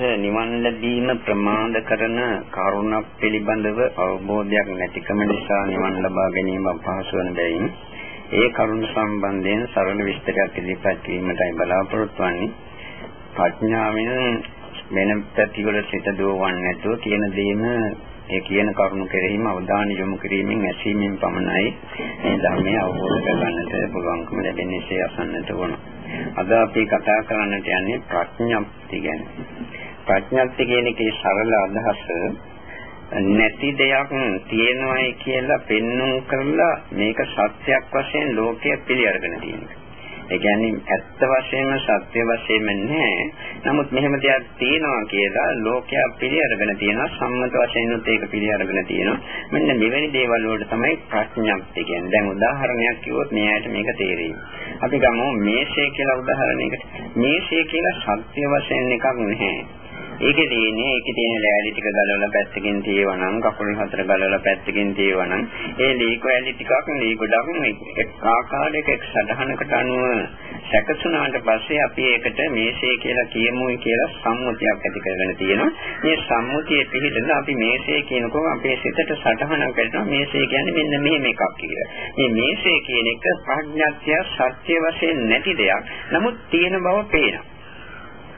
නිවන් ලැබීම ප්‍රමාද කරන කරුණක් පිළිබඳව අවබෝධයක් නැතිකම නිසා නිවන් ලබා ගැනීම අපහසු වන බැවින් ඒ කරුණ සම්බන්ධයෙන් සරල විස්තරයක් ඉදිරිපත් කිරීමටයි බලාපොරොත්තු වෙන්නේ. ප්‍රඥාවෙන් වෙන පැතිවල සිත දුවවන්නේ නැතුව කියන දේම ඒ කියන කරුණු කෙරෙහිම අවධානය යොමු කිරීමෙන් ඇසීමෙන් පමණයි මේ ධර්මය අවබෝධ කරගන්නට පුළුවන්කම ලැබෙන්නේ ඒ අසන්නට ඕන. අද අපි කතා කරන්නට යන්නේ ප්‍රඥප්ති ගැන. ප්‍රඥප්ති කියන එකේ සරල අදහස නැති දෙයක් තියෙනවායි කියලා පෙන්눔 කරලා මේක සත්‍යයක් වශයෙන් ලෝකයේ පිළි අරගෙන තියෙනවා. ඒ කියන්නේ ඇත්ත වශයෙන්ම සත්‍ය වශයෙන්ම නැහැ. නමුත් මෙහෙම දෙයක් තියෙනවා කියලා ලෝකයා පිළිඅරගෙන තියෙනවා. සම්මත වශයෙන් උත් ඒක පිළිඅරගෙන තියෙනවා. මෙන්න මෙවැනි දේවල් වලට තමයි ප්‍රඥප්ති කියන්නේ. දැන් උදාහරණයක් කිව්වොත් මෙයාට මේක තේරෙයි. අපි ගමු මේෂය කියලා උදාහරණයකට. මේෂය කියලා සත්‍ය වශයෙන් එකක් නැහැ. ඒකේ තියෙන්නේ ඒකේ තියෙන ලෑලි ටික ගලවලා පැත්තකින් තියවනම් කකුල් හතර ගලවලා පැත්තකින් තියවනම් ඒ ලී කොයලි ටිකක් ලී ගොඩක් එක් ආකාරයක එක් සටහනකට අනුව සැකසුනාට පස්සේ අපි ඒකට මේෂය කියලා කියමුයි කියලා සම්මුතියක් ඇති කරගෙන තියෙනවා. මේ සම්මුතිය පිළිදෙන අපි මේෂය කියනකොට අපේ සිතට සටහනක් කරනවා මේෂය කියන්නේ මෙන්න මෙහෙම එකක් කියලා. මේ මේෂය කියන එක ප්‍රඥාත්‍ය සත්‍ය වශයෙන් නැති දෙයක්. නමුත් තියෙන බව පේනවා.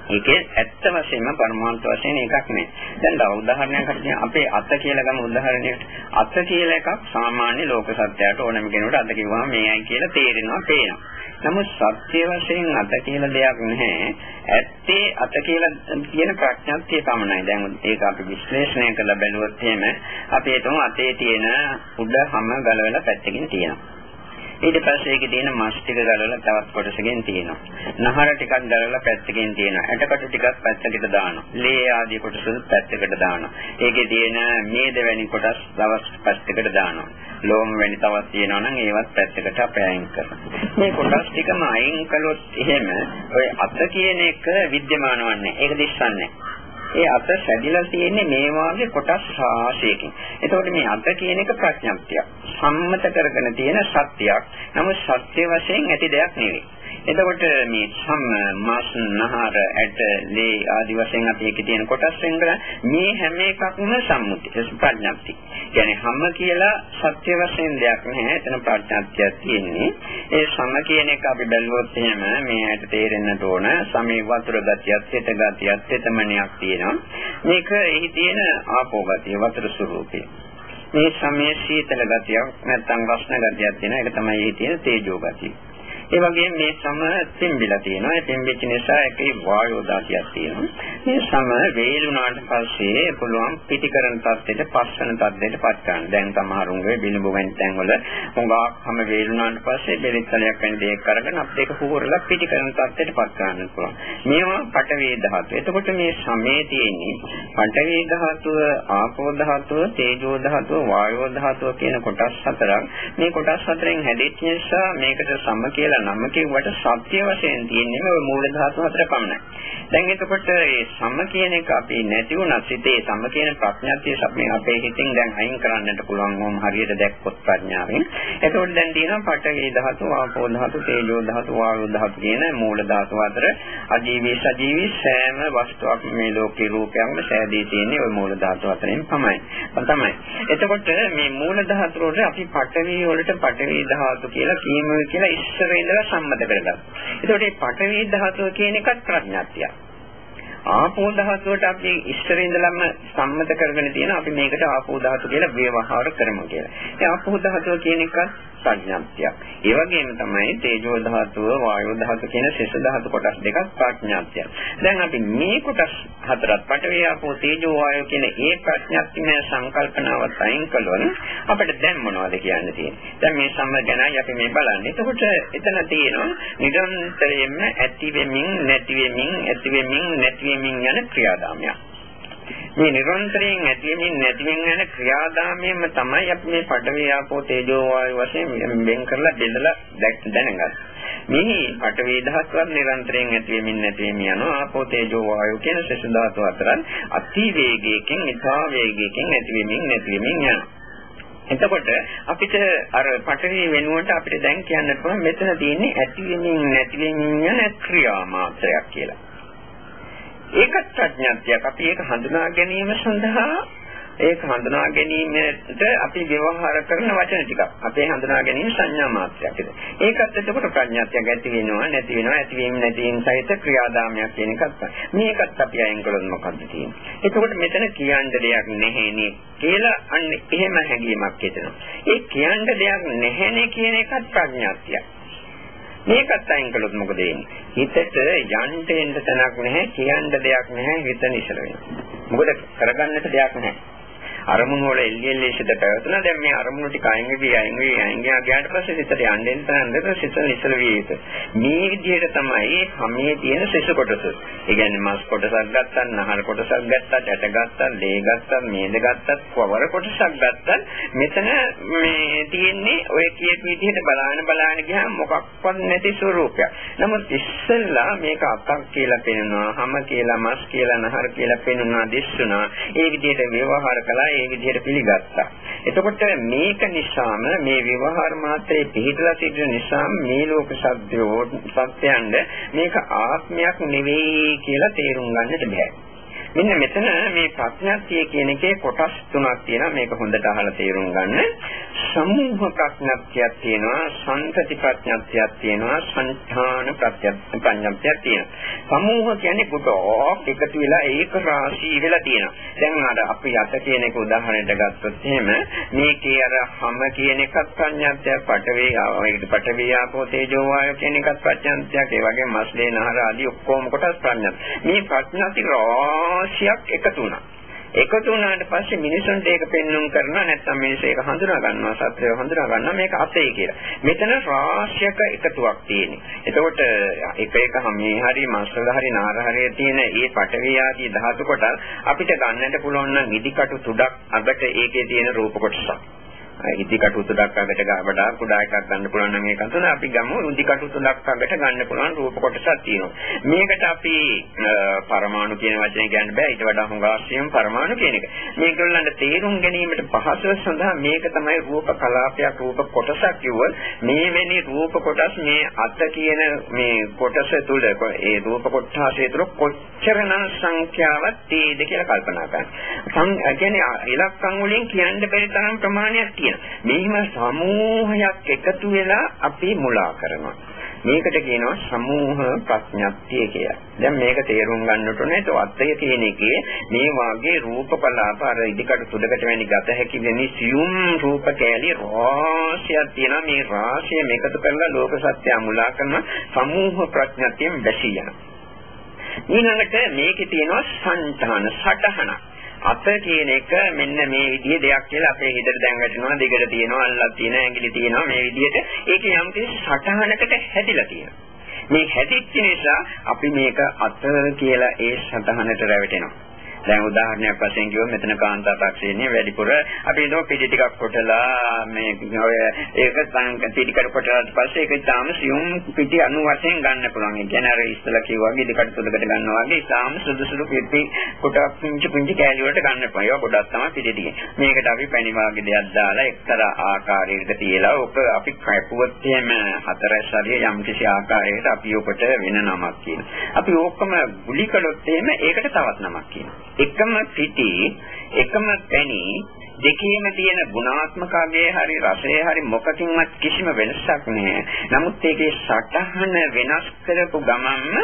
ඒකේ ඇත්ත වශයෙන්ම පරමාර්ථ වශයෙන් එකක් නෙවෙයි. දැන් තව උදාහරණයක් අරගෙන අපේ අත කියලා ගමු උදාහරණයකට. අත කියලා එකක් සාමාන්‍ය ලෝක සත්‍යයට ඕනම කෙනෙකුට අත කිව්වම මේයි කියලා තේරෙනවා, පේනවා. නමුත් සත්‍ය වශයෙන් අත කියලා දෙයක් නැහැ. ඇත්තේ අත කියලා කියන ප්‍රඥාත්තිය පමණයි. දැන් ඒක අපි විශ්ලේෂණය කරලා බැලුවොත් එහෙම අපි හිතමු අතේ තියෙන උඩ හැම ගලවලා පැත්තකින් තියෙනවා. ඊට පස්සේ ඒකේ තියෙන මස් ටික ගලවලා තවත් කොටසකින් තියෙනවා. නහර ටිකක් ගලවලා පැත්තකින් තියෙනවා. ඇටකටු ටිකක් පැත්තකට දානවා. ලේ ආදී කොටස පැත්තකට දානවා. ඒකේ තියෙන මේද වැනි කොටස් දවස් පැත්තකට දානවා. ලෝම වැනි තවත් තියෙනවා නම් ඒවත් පැත්තකට අපේ අයින් කරනවා. මේ කොටස් ටිකම අයින් කළොත් එහෙම ඔය අත කියන එක විද්‍යමාන වන්නේ. ඒක දිස්සන්නේ. ඒ අත සැදිලා තියෙන්නේ මේ වාගේ කොටස් රාශියකින්. එතකොට මේ අත කියන එක ප්‍රඥප්තියක්. සම්මත කරගෙන තියෙන සත්‍යයක්. නමුත් සත්‍ය වශයෙන් ඇති දෙයක් නෙවෙයි. එතකොට මේ සම් මාස් නහර ඇට ලේ ආදි වශයෙන් අපි එකේ තියෙන කොටස් වෙන මේ හැම එකක්ම සම්මුති ප්‍රඥප්ති. කියන්නේ හැම කියලා සත්‍ය වශයෙන් දෙයක් නැහැ. එතන ප්‍රඥප්තියක් තියෙන්නේ. ඒ සම කියන එක අපි බැලුවොත් එහෙම මේ ඇයට තේරෙන්නට ඕන සමේ වතුර ගතියක්, සිත ගතියක්, සිතමනියක් තියෙනවා. මේක එහි තියෙන ආපෝ ගතිය, වතුර ස්වરૂපය. මේ සමයේ සීතල ගතියක් නැත්නම් රස්න ගතියක් තියෙනවා. ඒක තමයි එහි තියෙන තේජෝ ගතිය. ඒ වගේම මේ සම තෙම්බිලා තියෙනවා. ඒ තෙම්බෙච්ච නිසා ඒකේ වායෝ දාතියක් තියෙනවා. මේ සම වේලුණාට පස්සේ පුළුවන් පිටිකරන තත්ත්වයට පස්සන තත්ත්වයට පත් ගන්න. දැන් සමහරුන්ගේ බිලිඹු වෙන තැන් වල හොඟක් හැම වේලුණාට පස්සේ බෙලිත්තලයක් වෙන දෙයක් කරගෙන අපිට ඒක හුරලා පිටිකරන තත්ත්වයට පත් ගන්න පුළුවන්. මේවා පටවේ ධාතු. එතකොට මේ සමේ තියෙන්නේ පටවේ ධාතුව, ආපෝ ධාතුව, තේජෝ ධාතුව, වායෝ ධාතුව කියන කොටස් හතරක්. මේ කොටස් හතරෙන් හැදෙච්ච නිසා මේකට සම කියලා නම කියුවට සත්‍ය වශයෙන් තියෙන්නේ මේ මූල ධාතු හතර පමණයි. දැන් එතකොට මේ සම කියන එක අපි නැති වුණා සිතේ සම කියන ප්‍රඥාතිය මේ අපේ හිතින් දැන් අයින් කරන්නට පුළුවන් වොම් හරියට දැක්කොත් ප්‍රඥාවෙන්. එතකොට දැන් තියෙනවා පඨවි ධාතු, ආපෝ ධාතු, තේජෝ ධාතු, වායෝ ධාතු කියන මූල ධාතු අතර අජීවී සජීවී සෑම වස්තුවක් මේ ලෝකේ රූපයක්ම සෑදී තියෙන්නේ ওই මූල ධාතු අතරින් පමණයි. තමයි. එතකොට මේ මූල ධාතු වලට අපි පඨවි වලට පඨවි ධාතු කියලා කියමු කියලා ඉස්සරේ ඉඳලා සම්මත කරගත්තා. එතකොට මේ පඨවි ධාතුව කියන එකත් ප්‍රඥාත්තියක්. ආපෝ ධාතුවට අපි ඉස්සර ඉඳලම සම්මත කරගෙන තියෙන අපි මේකට ආපෝ ධාතු කියලා ව්‍යවහාර කරමු කියලා. ඒ ආපෝ ධාතුව කියන එක ප්‍රඥාත්තියක්. ඒ වගේම තමයි තේජෝ ධාතුව, වායෝ ධාතුව කියන ශේෂ ධාතු කොටස් දෙකක් ප්‍රඥාත්තියක්. දැන් අපි මේ කොටස් හතරත් පඨවි ආපෝ තේජෝ වායෝ කියන ඒ ප්‍රඥාත්තිමය සංකල්පනාවත් අයින් කළොත් අපිට දැන් මොනවද කියන්න තියෙන්නේ? දැන් මේ සම්ම ගැනයි අපි මේ බලන්නේ. එතකොට එතන තියෙනවා නිරන්තරයෙන්ම ඇති වෙමින් නැති වෙමින් ඇති වෙමින් නැති වෙමින් යන ක්‍රියාදාමයක්. මේ නිරන්තරයෙන් ඇතිවෙමින් නැතිවෙමින් යන ක්‍රියාදාමයෙන්ම තමයි අපි මේ පඨවි ආපෝ තේජෝ වායු වශයෙන් වෙන් කරලා බෙදලා දැනගන්නේ. මේ පඨවි ධාතුවත් නිරන්තරයෙන් ඇතිවෙමින් නැතිවෙමින් යනවා ආපෝ තේජෝ වායු කියන ශේෂ ධාතු අතරන් අති වේගයකින් ඉතා වේගයකින් ඇතිවෙමින් නැතිවෙමින් යනවා. එතකොට අපිට අර පඨවි වෙනුවට අපිට දැන් කියන්න පුළුවන් මෙතන තියෙන්නේ ඇති වෙමින් නැති වෙමින් යන ක්‍රියා මාත්‍රයක් කියලා. ඒකත් ප්‍රඥාත්යක්. අපි ඒක හඳුනා ගැනීම සඳහා ඒක හඳුනා ගැනීමට අපි ව්‍යවහාර කරන වචන ටිකක්. අපේ හඳුනා ගැනීම සංඥා මාත්‍රයක්. ඒකත් එතකොට ප්‍රඥාත්යක් ඇති වෙනවා, නැති වෙනවා, ඇතිවීම නැතිවීම සහිත ක්‍රියාදාමයක් කියන එකත්. මේකත් අපි අයින් කළොත් මොකක්ද තියෙන්නේ? එතකොට මෙතන කියන්න දෙයක් නැහැනේ කියලා අන්න එහෙම හැඟීමක් එතන. ඒ කියන්න දෙයක් නැහැනේ කියන එකත් ප්‍රඥාත්යක්. මේකත් අයින් කළොත් මොකද වෙන්නේ? හිතට යන්න එන්න තැනක් නැහැ, කියන්න දෙයක් නැහැ, හිත නිසල වෙනවා. මොකද කරගන්නට දෙයක් නැහැ. අරමුණු වල එල්ලි එල්ලි සිට පැවතුණා. දැන් මේ අරමුණු ටික අයින් වෙවි අයින් වෙවි අයින් ගියාට පස්සේ සිතට යන්නේ නැත්නම් සිත නිසල විය යුතුයි. මේ විදිහට තමයි හැමේ තියෙන සෙස කොටස. ඒ කියන්නේ මස් කොටසක් ගත්තා, නහර කොටසක් ගත්තා, ඇට ගත්තා, ලේ ගත්තා, මේද ගත්තා, කවර කොටසක් ගත්තා. මෙතන මේ තියෙන්නේ ඔය කියපු විදිහට බලාන බලාන ගියාම මොකක්වත් නැති ස්වરૂපයක්. නමුත් ඉස්සෙල්ලා මේක අතක් කියලා පෙනෙනවා, හැම කියලා, මස් කියලා, නහර කියලා පෙනුනා, දිස්සුනා. ඒ විදිහට ව්‍යවහාර කළා ඒ විදිහට පිළිගත්තා. එතකොට මේක නිසාම මේ විවහාර මාත්‍රේ පිළිහිදලා සිටින නිසා මේ ලෝක සත්‍යෝ සත්‍යයන්ද මේක ආත්මයක් නෙවෙයි කියලා තේරුම් ගන්නට බෑ. මෙන්න මෙතන මේ ප්‍රඥාත්තිය කියන එකේ කොටස් තුනක් තියෙනවා මේක හොඳට අහලා තේරුම් ගන්න. සමූහ ප්‍රඥාත්තියක් තියෙනවා, සංතති ප්‍රඥාත්තියක් තියෙනවා, සංඨාන ප්‍රඥාත්තියක් තියෙනවා. සමූහ කියන්නේ ගොඩක් එකතු වෙලා ඒක රාශී වෙලා තියෙනවා. දැන් අර අපි යත කියන එක උදාහරණයක් ගත්තොත් එහෙම මේකේ අර හැම කියන එකත් ප්‍රඥාත්තියක්, පඨවි ආවයිට පඨවි ආපෝ තේජෝ වායෝ කියන එකත් ප්‍රඥාත්තියක්, ඒ වගේම මස්ලේ නහර ආදී ඔක්කොම කොටස් ප්‍රඥාත්. මේ ප්‍රඥාති රා රාශියක් එකතු වුණා. එකතු වුණාට පස්සේ මිනිසුන්ට ඒක පෙන්눔 කරනවා නැත්නම් මිනිස්සු ඒක හඳුනා ගන්නවා සත්‍යය හඳුනා ගන්නවා මේක අතේ කියලා. මෙතන රාශියක එකතුවක් තියෙන්නේ. එතකොට එක එක මේ හරි මස්වල හරි නාර හරි තියෙන මේ පටවිය ආදී ධාතු කොට අපිට ගන්නට පුළුවන් නම් ඉදිකටු තුඩක් අගට ඒකේ තියෙන රූප කොටසක්. ඉදි කටු තුඩක් අගට වඩා කුඩා එකක් ගන්න පුළුවන් නම් ඒක තුන අපි ගමු ඉදි කටු තුඩක් අගට ගන්න පුළුවන් රූප කොටසක් තියෙනවා. මේකට අපි පරමාණු කියන වචනේ කියන්න බෑ ඊට වඩා හුඟාසියම් පරමාණු කියන එක. මේගොල්ලන්ට තේරුම් ගැනීමට පහසුව සඳහා මේක තමයි රූප කලාපයක් රූප කොටසක් කිව්වොත් මේ වෙනි රූප කොටස් මේ අත කියන මේ කොටස තුල ඒ රූප කොටසේ තුල කොච්චරනම් සංඛ්‍යාවක් තියෙද කියලා කල්පනා කරන්න. සම් කියන්නේ ඉලක්කම් වලින් කියන්න බැරි තරම් ප්‍රමාණයක් තියෙනවා. මෙහිම සමූහයක් එකතු වෙලා අපි මුලා කරනවා. මේකට කියනවා සමූහ ප්‍රඥප්තිය කියලා. දැන් මේක තේරුම් ගන්නට ඕනේ තවත්තය කියන එකේ මේ වාගේ රූප කලාප අර ඉදිකට සුදකට වැනි ගත හැකි වෙනි සියුම් රූප කැලි රාශියක් තියෙනවා මේ රාශිය මේකතු කරලා ලෝක සත්‍ය මුලා කරන සමූහ ප්‍රඥප්තියෙන් බැසී යනවා. ඊළඟට මේකේ තියෙනවා සංඨාන සටහනක්. අත කියන එක මෙන්න මේ විදිහේ දෙයක් කියලා අපේ හිතට දැන් වැටෙනවා දෙකට තියෙනවා අල්ලක් තියෙනවා ඇඟිලි තියෙනවා මේ විදිහට. ඒක යම් කිසි සටහනකට හැදිලා තියෙනවා. මේ හැදිච්ච නිසා අපි මේක අත කියලා ඒ සටහනට රැවටෙනවා. දැන් උදාහරණයක් වශයෙන් කිව්වොත් මෙතන කාන්තා තාක්ෂණයේ වැඩිපුර අපි හිතමු පිටි ටිකක් කොටලා මේ ඔය ඒක පිටිකට කොටලාට පස්සේ ඒක තාම සියුම් පිටි අණු වශයෙන් ගන්න පුළුවන්. ඒ කියන්නේ අර ඉස්සලා කිව්වා වගේ ඉදිකට තුඩකට ගන්නවා වගේ තාම සුදු සුදු පිටි කොටක් පුංචි පුංචි කෑලි වලට ගන්න පුළුවන්. ඒක ගොඩක් තමයි පිටි ටික. මේකට අපි පැණි වාගේ දෙයක් දාලා එක්තරා ආකාරයකට තියලා ඔක අපි කැපුවොත් එහෙම හතරස් හරිය යම් කිසි ආකාරයකට අපි ඔකට වෙන නමක් කියනවා. අපි ඕකම ගුලි කළොත් එහෙම ඒකට තවත් නමක් කියනවා. එකම පිටි එකම පැණි දෙකේම තියෙන ගුණාත්මක අගය හරි රසය හරි මොකකින්වත් කිසිම වෙනසක් නැහැ. නමුත් ඒකේ සටහන වෙනස් කරපු ගමන්ම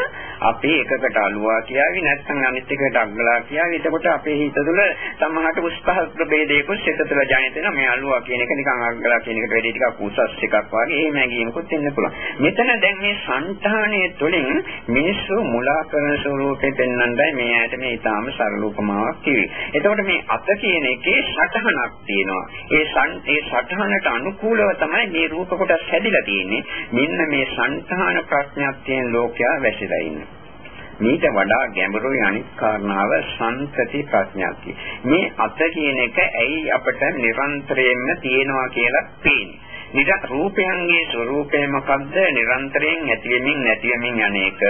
අපි එකකට අලුවා කියාවි නැත්නම් අනිත් එකට අග්ගලා කියාවි. එතකොට අපේ හිත තුළ සමහරට උස්පහත් ප්‍රභේදයකුත් සිත තුළ ජනිත වෙනවා. මේ අලුවා කියන එක නිකන් අග්ගලා කියන එකට වැඩි ටිකක් උසස් එකක් වගේ එහෙම හැඟීමකුත් එන්න පුළුවන්. මෙතන දැන් මේ సంతානයේ තුළින් මිනිස්සු මුලා කරන ස්වරූපේ පෙන්වන්නයි මේ ඇයට මේ ඊටාම සරල උපමාවක් කිව්වේ. එතකොට මේ අත කියන එකේ සටහන සටහනක් තියෙනවා. ඒ ඒ සටහනට අනුකූලව තමයි මේ රූප කොටස් හැදිලා තියෙන්නේ. මෙන්න මේ సంతාන ප්‍රඥාත්යෙන් ලෝකයා වැසිලා ඉන්නේ. මීට වඩා ගැඹුරුයි අනිත් කාරණාව සංතති ප්‍රඥාති. මේ අත කියන එක ඇයි අපට නිරන්තරයෙන්ම තියෙනවා කියලා පේන්නේ. නිර රූපයන්ගේ ස්වરૂපය මොකද්ද? නිරන්තරයෙන් ඇති වෙමින් නැති වෙමින් යන එක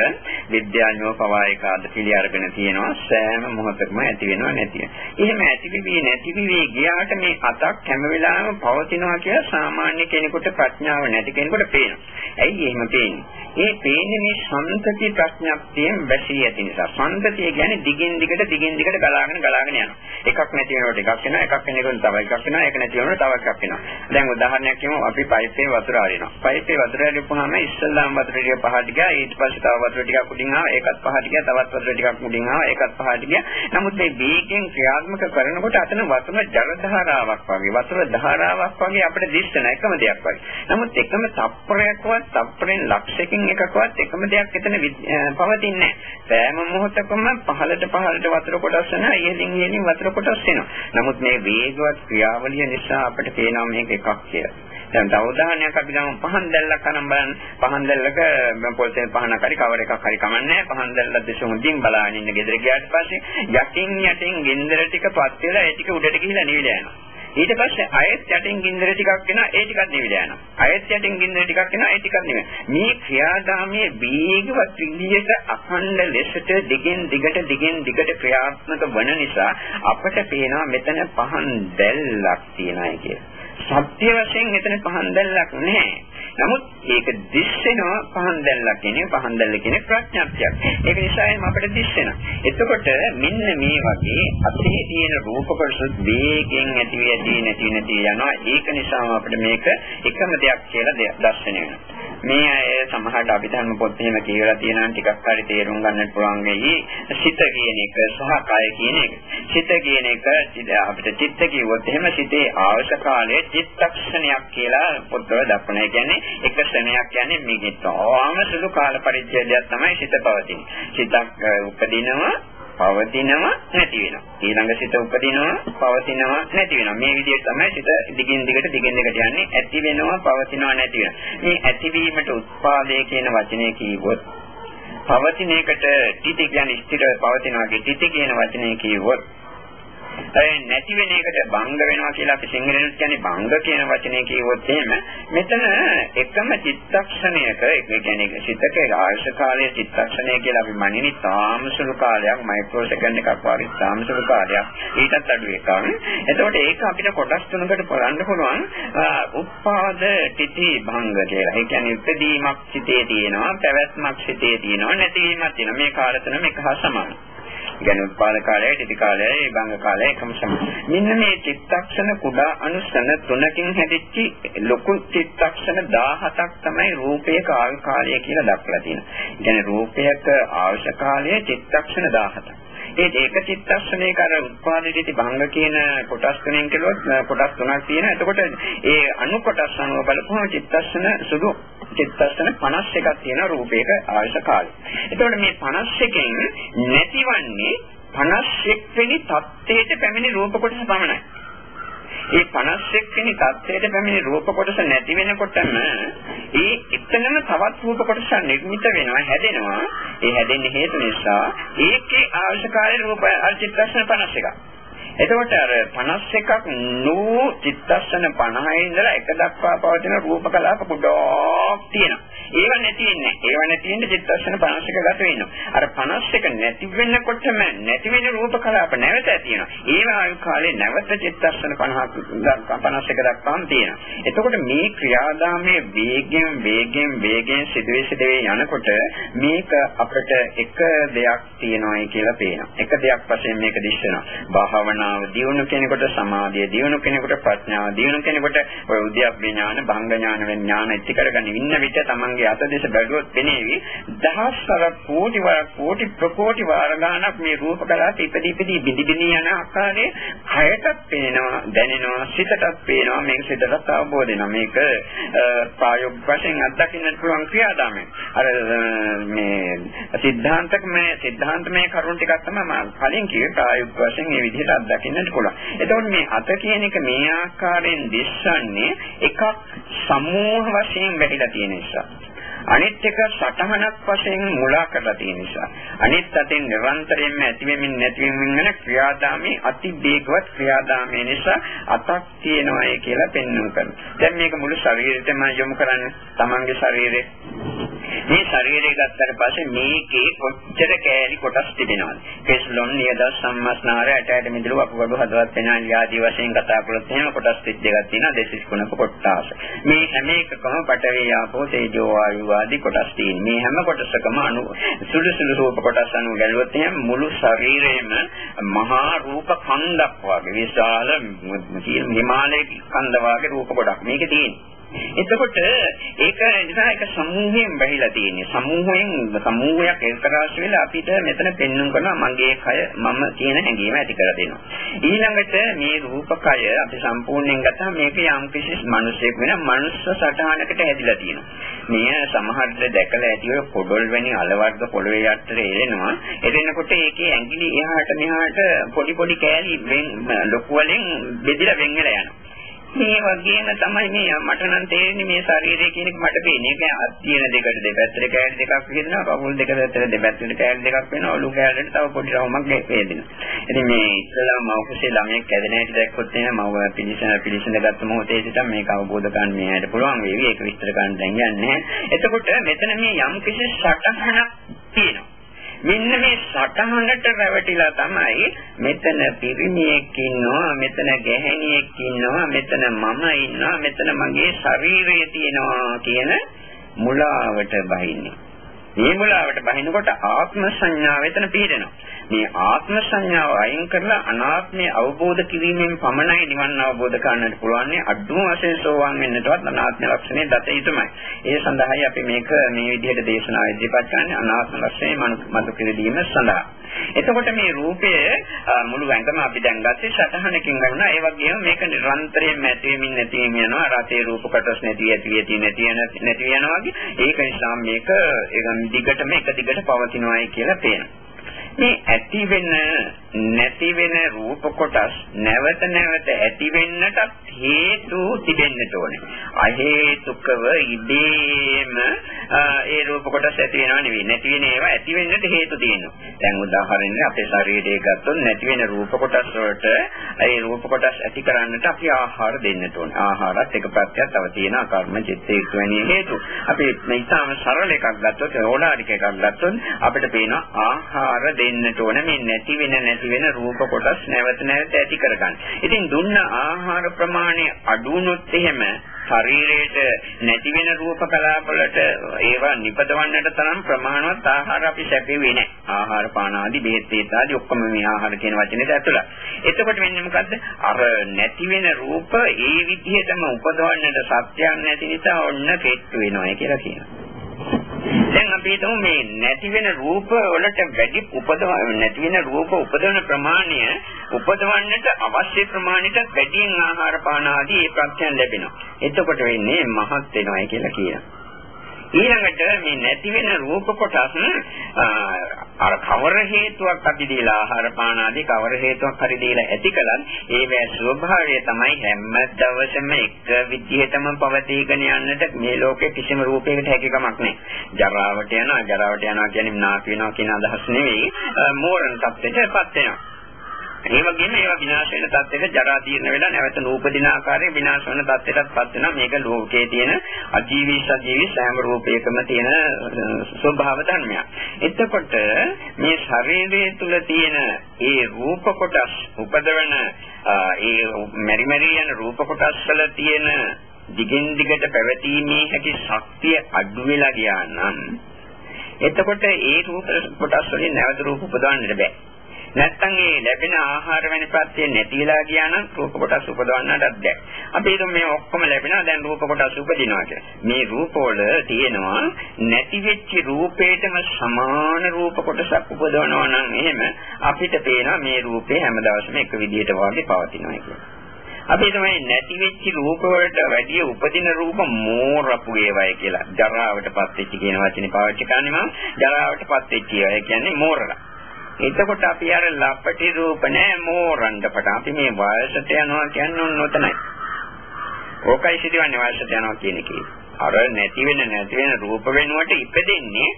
විද්‍යාඥයෝ පවා ඒක අද පිළි අරගෙන තියෙනවා. සෑම මොහොතකම ඇති වෙනවා නැති වෙනවා. එහෙම ඇති වෙවි නැති වෙවි ගියාට මේ අතක් හැම වෙලාවෙම පවතිනවා කියලා සාමාන්‍ය කෙනෙකුට ප්‍රඥාව නැති කෙනෙකුට පේනවා. ඇයි එහෙම පේන්නේ? ඒ පේන්නේ මේ සම්තති ප්‍රඥප්තියෙන් බැසී ඇති නිසා. සම්තතිය කියන්නේ දිගින් දිගට දිගින් දිගට ගලාගෙන ගලාගෙන යනවා. එකක් නැති වෙනකොට එකක් වෙනවා, එකක් වෙනකොට තව එකක් වෙනවා, ඒක නැති වෙනකොට තව එකක් වෙනවා. දැන් උදාහරණයක් කියමු අපි පයිපේ වතුර ආරිනවා. පයිපේ වතුර ආරියපුවාම ඉස්සල්ලාම වතුර ටික පහට ගියා, ඊට පස්සේ තව වතුර ටිකක් උඩින් ආවා, ඒකත් පහට ගියා, තවත් වතුර ටිකක් උඩින් ආවා, ඒකත් පහට ගියා. නමුත් මේ වේගයෙන් ක්‍රියාත්මක කරනකොට අතන වතුර ජල ධාරාවක් වගේ, වතුර ධාරාවක් වගේ අපිට දිස්සන එකම දෙයක් වගේ. නමුත් එකම තප්පරයක්වත්, තප්පරෙන් ලක්ෂයකින් එකකවත් එකම දෙයක් එතන පවතින්නේ නැහැ. සෑම මොහොතකම පහළට පහළට වතුර කොටස් වෙනවා, ඉහළින් ඉහළින් වතුර කොටස් වෙනවා. නමුත් මේ වේගවත් ක්‍රියාවලිය නිසා අපිට පේනවා මේක එකක් කියලා. දැන් තව උදාහරණයක් අපි ගමු පහන් දැල්ලක් අරන් බලන්න. පහන් දැල්ලක පොල්තෙන් පහනක් හරි කවර එකක් හරි කමන්නේ පහන් දැල්ල දෙස හොඳින් බලාගෙන ඉන්න ගෙදර ගියාට පස්සේ යටින් යටින් ගින්දර ටික පත් වෙලා ඒ ටික උඩට ගිහිලා නිවිලා යනවා. ඊට පස්සේ අයත් යටින් ගින්දර ටිකක් එනවා ඒ ටිකක් නිවිලා යනවා. අයත් යටින් ගින්දර ටිකක් එනවා ඒ ටිකක් නිවෙනවා. මේ ක්‍රියාදාමයේ වේගවත් විදිහට අඛණ්ඩ ලෙසට දිගින් දිගට දිගින් දිගට ක්‍රියාත්මක වන නිසා අපට පේනවා මෙතන පහන් දැල්ලක් තියෙනයි කියලා. සත්‍ය වශයෙන් එතන පහන් දැල්ලක් නැහැ. නමුත් ඒක දිස්සෙනවා පහන් දැල්ලක් කියන්නේ පහන් දැල්ල කියන්නේ ප්‍රඥාක්තියක්. ඒක නිසා එම අපිට දිස්සෙනවා. එතකොට මෙන්න මේ වගේ අපේ තියෙන රූප කොටස වේගෙන් ඇති ඇති නැති නැති යනවා. ඒක නිසාම අපිට මේක එකම දෙයක් කියලා දැర్శණය වෙනවා. මේ අය සමහරට අභිධර්ම පොත් එහෙම කියලා තියෙනවා ටිකක් හරි තේරුම් ගන්නට පුළුවන් වෙයි. සිත කියන එක සහ කය කියන එක. සිත කියන එක අපිට චිත්ත කිව්වොත් එහෙම සිතේ අවශ්‍ය කාලයේ චිත්තක්ෂණයක් කියලා පොත්වල දක්වනවා. ඒ කියන්නේ එක ක්ෂණයක් කියන්නේ මේකටම සුළු කාල පරිච්ඡේදයක් තමයි සිත පවතින්නේ. සිතක් උපදිනවා පවතිනවා නැති වෙනවා. ඊළඟ සිත උපදිනවා පවතිනවා නැති වෙනවා. මේ විදිහට තමයි සිත දිගින් දිගට දිගින් දිගට යන්නේ. ඇති වෙනවා පවතිනවා නැති වෙනවා. මේ ඇතිවීමට උත්පාදේ කියන වචනේ කීවොත් පවතින එකට තිති කියන්නේ ස්ථිර පවතිනවා වගේ තිති කියන වචනේ කීවොත් ඒ නැති වෙන එකට භංග වෙනවා කියලා අපි සිංහලෙන් කියන්නේ භංග කියන වචනේ කියවොත් එහෙම මෙතන එකම චිත්තක්ෂණයක ඒ කියන්නේ සිතක ආයශ කාලයේ චිත්තක්ෂණය කියලා අපි මනිනි තාම සුළු කාලයක් මයික්‍රෝ සෙකන්ඩ් එකක් වගේ තාම සුළු කාලයක් ඊටත් අඩු එකක්. එතකොට ඒක අපිට කොටස් තුනකට බලන්න පුළුවන් උත්පාද තිති භංග කියලා. ඒ කියන්නේ උපදීමක් සිතේ තියෙනවා, පැවැත්මක් සිතේ තියෙනවා, නැතිවීමක් තියෙනවා. මේ කාල තුනම එක හා සමානයි. කියන්නේ උත්පාද කාලයයි ටිටි කාලයයි භංග කාලයයි එකම සමාන. මෙන්න මේ චිත්තක්ෂණ කුඩා අනුසන තුනකින් හැදිච්ච ලොකු චිත්තක්ෂණ 17ක් තමයි රූපයේ කාල කාලය කියලා දක්වලා තියෙනවා. කියන්නේ රූපයක අවශ්‍ය කාලය චිත්තක්ෂණ 17ක්. ඒ ඒක චිත්තක්ෂණයක අර උත්පාදිතී භංග කියන කොටස් තුනෙන් කෙලුවොත් කොටස් තුනක් තියෙනවා. එතකොට ඒ අනු කොටස් අනුව බලපුවම චිත්තක්ෂණ සුදු චිත්තක්ෂණ 51ක් තියෙන රූපයක ආයශ කාලය. එතකොට මේ 51කින් නැතිවන්නේ 51 වෙනි தත්ත්වයට පැමිණි රූප කොටස පමණයි. ඒ 51 වෙනි தත්ත්වයට පැමිණි රූප කොටස නැති වෙනකොටම ඒ එතනම තවත් රූප කොටසක් නිර්මිත වෙනවා හැදෙනවා ඒ හැදෙන්න හේතු නිසා ඒකේ අවශ්‍යකාරී රූප අර්චිත්තස්න 51ක් එතකොට අර 51ක් නූ චිත්තස්සන 50 ඉඳලා එක දක්වා පවතින රූප කලාප ගොඩක් තියෙනවා. ඒව නැති වෙන්නේ. ඒව නැති වෙන්න චිත්තස්සන 51 ගත වෙනවා. අර 51 නැති වෙනකොටම නැති වෙන රූප කලාප නැවත තියෙනවා. ඒව ආයු කාලේ නැවත චිත්තස්සන 50 51 දක්වාම තියෙනවා. එතකොට මේ ක්‍රියාදාමයේ වේගයෙන් වේගයෙන් වේගයෙන් සිදුවේ සිදුවේ යනකොට මේක අපිට එක දෙයක් තියෙනවායි කියලා පේනවා. එක දෙයක් වශයෙන් මේක දිස්සනවා. භාවනා ප්‍රඥාව දියුණු කෙනෙකුට සමාධිය දියුණු කෙනෙකුට ප්‍රඥාව දියුණු කෙනෙකුට ඔය උද්‍යප්පේ ඥාන භංග ඥාන වෙන ඥාන ඇති කරගෙන ඉන්න විට තමන්ගේ අත දෙස බැලුවොත් පෙනේවි දහස්වර කෝටි වාර කෝටි ප්‍රකෝටි වාර ගණනක් මේ රූප කලාප ඉපදී ඉපදී බිඳි බිඳි යන ආකාරයේ කයටත් පේනවා දැනෙනවා සිතටත් පේනවා මේක සිතටත් අවබෝධ වෙනවා මේක ප්‍රායෝගික වශයෙන් අත්දකින්න පුළුවන් ක්‍රියාදාමය අර මේ සිද්ධාන්තකමය සිද්ධාන්තමය කරුණු ටිකක් තමයි මම කලින් කිව්වේ ප්‍රායෝගික වශයෙන් මේ විදිහට අත්දකින්න දකින්නට පුළුවන්. එතකොට මේ අත කියන එක මේ ආකාරයෙන් දිස්සන්නේ එකක් සමූහ වශයෙන් වැහිලා තියෙන නිසා. අනිත් එක සටහනක් වශයෙන් මුලා කරලා තියෙන නිසා. අනිත් අතින් නිරන්තරයෙන්ම ඇතිවෙමින් නැතිවෙමින් යන ක්‍රියාදාමයේ අති වේගවත් ක්‍රියාදාමය නිසා අතක් තියෙනවායි කියලා පෙන්වන්න කරනවා. දැන් මේක මුළු ශරීරෙටම යොමු කරන්නේ. Tamange ශරීරේ මේ ශරීරය ගත්තට පස්සේ මේකේ කොච්චර කෑලි කොටස් තිබෙනවද? කෙස්ලොන්, නියද, සම්මස්නාර, ඇට ඇට මිදුළු, වකුගඩු, හදවත් වෙනාලි ආදී වශයෙන් කතා කළොත් එහෙම කොටස් 32ක් තියෙනවා. දෙසිස් කුණක කොටස්. මේ හැම එකකම පඨවි, ආපෝ, තේජෝ, වායු ආදී කොටස් තියෙනවා. මේ හැම කොටසකම අණු සුළු සුළු රූප කොටස් අණු ගැලුවොත් එහෙම මුළු ශරීරයම මහා රූප කන්දක් වගේ විශාල හිමාලය කන්ද වගේ රූප කොටක් මේකේ තියෙනවා. එතකොට ඒක නිසා ඒක සමූහයෙන් බැහැලා තියෙන්නේ. සමූහයෙන් සමූහයක් එක්තරාස් වෙලා අපිට මෙතන පෙන්වන්න කරනවා මගේ කය මම කියන හැඟීම ඇති කර දෙනවා. ඊළඟට මේ රූපකය අපි සම්පූර්ණයෙන් ගත්තාම මේක යම් කිසි මිනිසෙක් වෙන මනුස්ස සටහනකට හැදිලා තියෙනවා. මෙය සමහරට දැකලා ඇති ඔය පොඩොල් වැනි අලවර්ග පොළවේ යටට එරෙනවා. එරෙනකොට ඒකේ ඇඟිලි එහාට මෙහාට පොඩි පොඩි කෑලි ලොකු වලින් බෙදලා වෙන් වෙලා යනවා. මේ වගේම තමයි මේ මට නම් තේරෙන්නේ මේ ශරීරය කියන එක මට පේන්නේ. ඒක අත් තියෙන දෙකට දෙපැත්තට කෑලි දෙකක් විදිනවා. කකුල් දෙක පැත්තට දෙපැත්තට කෑලි දෙකක් වෙනවා. ඔලු කෑල්ලට තව පොඩි රවුමක් වේදෙනවා. ඉතින් මේ ඉස්සලා මව කුසේ ළමයෙක් කැදෙන හැටි දැක්කොත් එහෙනම් මව පිළිසන පිළිසන ගත්ත මොහොතේ සිට මේක අවබෝධ කරගන්න මෙයාට පුළුවන් වේවි. ඒක විස්තර කරන්න දැන් යන්නේ නැහැ. එතකොට මෙතන මේ යම් කිසි සටහනක් තියෙනවා. මෙන්න මේ සටහනට රැවටිලා තමයි මෙතන පිරිමියෙක් ඉන්නවා මෙතන ගැහණියෙක් ඉන්නවා මෙතන මම ඉන්නවා මෙතන මගේ ශරීරය තියෙනවා කියන මුලාවට බහින්නේ. මේ මුලාවට බහිනකොට ආත්ම සංඥාව එතන පිළිදෙනවා මේ ආත්ම සංඥාව අයින් කරලා අනාත්මය අවබෝධ කිරීමෙන් පමණයි නිවන් අවබෝධ කරගන්නට පුළුවන්. අඩුම වශයෙන් සෝවාන් වෙන්නටවත් අනාත්ම ලක්ෂණය දත යුතුමයි. ඒ සඳහායි අපි මේක මේ විදිහට දේශනා ඉදිරිපත් කරන්නේ අනාත්ම ලක්ෂණය මතු කිරීම සඳහා. එතකොට මේ රූපය මුළු ඇඟම අපි දැන් ගත්තේ සතහනකින් ගන්නවා. ඒ වගේම මේක නිරන්තරයෙන් ඇතිවෙමින් නැතිවෙමින් යනවා. රතේ රූප කොටස් නැති ඇති ඇති නැති නැති යනවා වගේ. ඒක නිසා මේක ඒක දිගටම එක දිගට පවතිනවායි කියලා පේනවා. මේ ඇති වෙන නැති වෙන රූප කොටස් නැවත නැවත ඇති වෙන්නට හේතු තිබෙන්නට ඕනේ. අහේතුකව ඉබේම ඒ රූප කොටස් ඇති වෙනව නෙවෙයි. නැති වෙන ඒවා ඇති වෙන්නට හේතු තියෙනවා. දැන් උදාහරණයක් අපේ ශරීරයේ ගත්තොත් නැති වෙන රූප කොටස් වලට ඒ රූප කොටස් ඇති කරන්නට අපි ආහාර දෙන්නට ඕනේ. ආහාරත් එක පැත්තක් තව තියෙන කර්ම චිත්ත එක්වැනි හේතු. අපි මේ ඉතාම සරල එකක් ගත්තොත් ඕලාරික එකක් ගත්තොත් අපිට පේනවා ආහාර දෙන්නට ඕනේ මේ නැති වෙන නැති වෙන රූප කොටස් නැවත නැවත ඇති කරගන්න. ඉතින් දුන්න ආහාර ප්‍රමාණය අඩු වුණොත් එහෙම ශරීරයට නැති වෙන රූප කලාපවලට ඒවා නිපදවන්නට තරම් ප්‍රමාණවත් ආහාර අපි සැපෙන්නේ නැහැ. ආහාර පාන ආදී බෙහෙත් තේත් ආදී ඔක්කොම මේ ආහාර කියන වචනේට ඇතුළත්. එතකොට වෙන්නේ මොකද්ද? අර නැති වෙන රූප ඒ විදිහටම උපදවන්නට සත්‍යයක් නැති නිසා ඔන්න කෙට්ටු වෙනවා කියලා කියනවා. දැන් අපි හිතමු මේ නැති වෙන රූප වලට වැඩි උපදව නැති වෙන රූප උපදවන ප්‍රමාණය උපදවන්නට අවශ්‍ය ප්‍රමාණයට වැඩියෙන් ආහාර පාන ආදී ඒ ප්‍රත්‍යයන් ලැබෙනවා. එතකොට වෙන්නේ මහත් වෙනවායි කියලා කියනවා. ඊළඟට මේ නැති වෙන රූප කොටස් අර කවර හේතුවක් අපි දීලා ආහාර පාන ආදී කවර හේතුවක් හරි දීලා ඇති කලත් ඒවැ ස්වභාවය තමයි හැම දවසම එක විදිහටම පවතීගෙන යන්නට මේ ලෝකේ කිසිම රූපයකට හැකියාවක් නැහැ. ජරාවට යනවා ජරාවට යනවා කියන්නේ නාස් වෙනවා කියන අදහස් නෙවෙයි මෝරණ තත්ත්වයටපත් වෙනවා. ඒ වගේම ඒවා විනාශ වෙන තත්ත්වෙට ජරා තීරණ වෙලා නැවත නූපදින ආකාරයෙන් විනාශ වෙන තත්ත්වයටපත් වෙනවා. මේක ලෝකයේ තියෙන අජීවී සජීවී සෑම රූපයකම තියෙන ස්වභාව ධර්මයක්. එතකොට මේ ශරීරය තුල තියෙන ඒ රූප කොටස් උපදවන ඒ මෙරි මෙරි යන රූප කොටස් වල තියෙන දිගින් දිගට පැවතීමේ හැකි ශක්තිය අඩු වෙලා ගියා නම් එතකොට ඒ රූප කොටස් වලින් නැවත රූප උපදවන්නට බෑ. නැත්තම් ඒ ලැබෙන ආහාර වෙන ප්‍රත්‍ය නැතිලා ගියා නම් රූප කොටස් උපදවන්නටත් බැහැ. අපි හිතමු මේ ඔක්කොම ලැබෙනවා දැන් රූප කොටස් උපදිනවා කියලා. මේ රූපවල තියෙනවා නැති වෙච්ච රූපේටම සමාන රූප කොටසක් උපදවනවා නම් එහෙම අපිට පේනවා මේ රූපේ හැමදාම එක විදිහට වගේ පවතිනවා කියලා. අපි තමයි නැති වෙච්ච රූප වලට වැඩි උපදින රූප මෝරපු ඒවායි කියලා. ජරාවටපත් වෙච්ච කියන වචනේ පාවිච්චි කරන්නේ මම. ජරාවටපත් වෙච්ච ඒවා. ඒ කියන්නේ මෝරලා. එතකොට අපි අර ලපටි රූප නෑ මෝරණ්ඩපට. අපි මේ වයසට යනවා කියන්නේ ඔන්න ඔතනයි. ඕකයි සිදුවන්නේ වයසට යනවා කියන එකේ. අර නැති වෙන නැති වෙන රූප වෙනුවට ඉපදෙන්නේ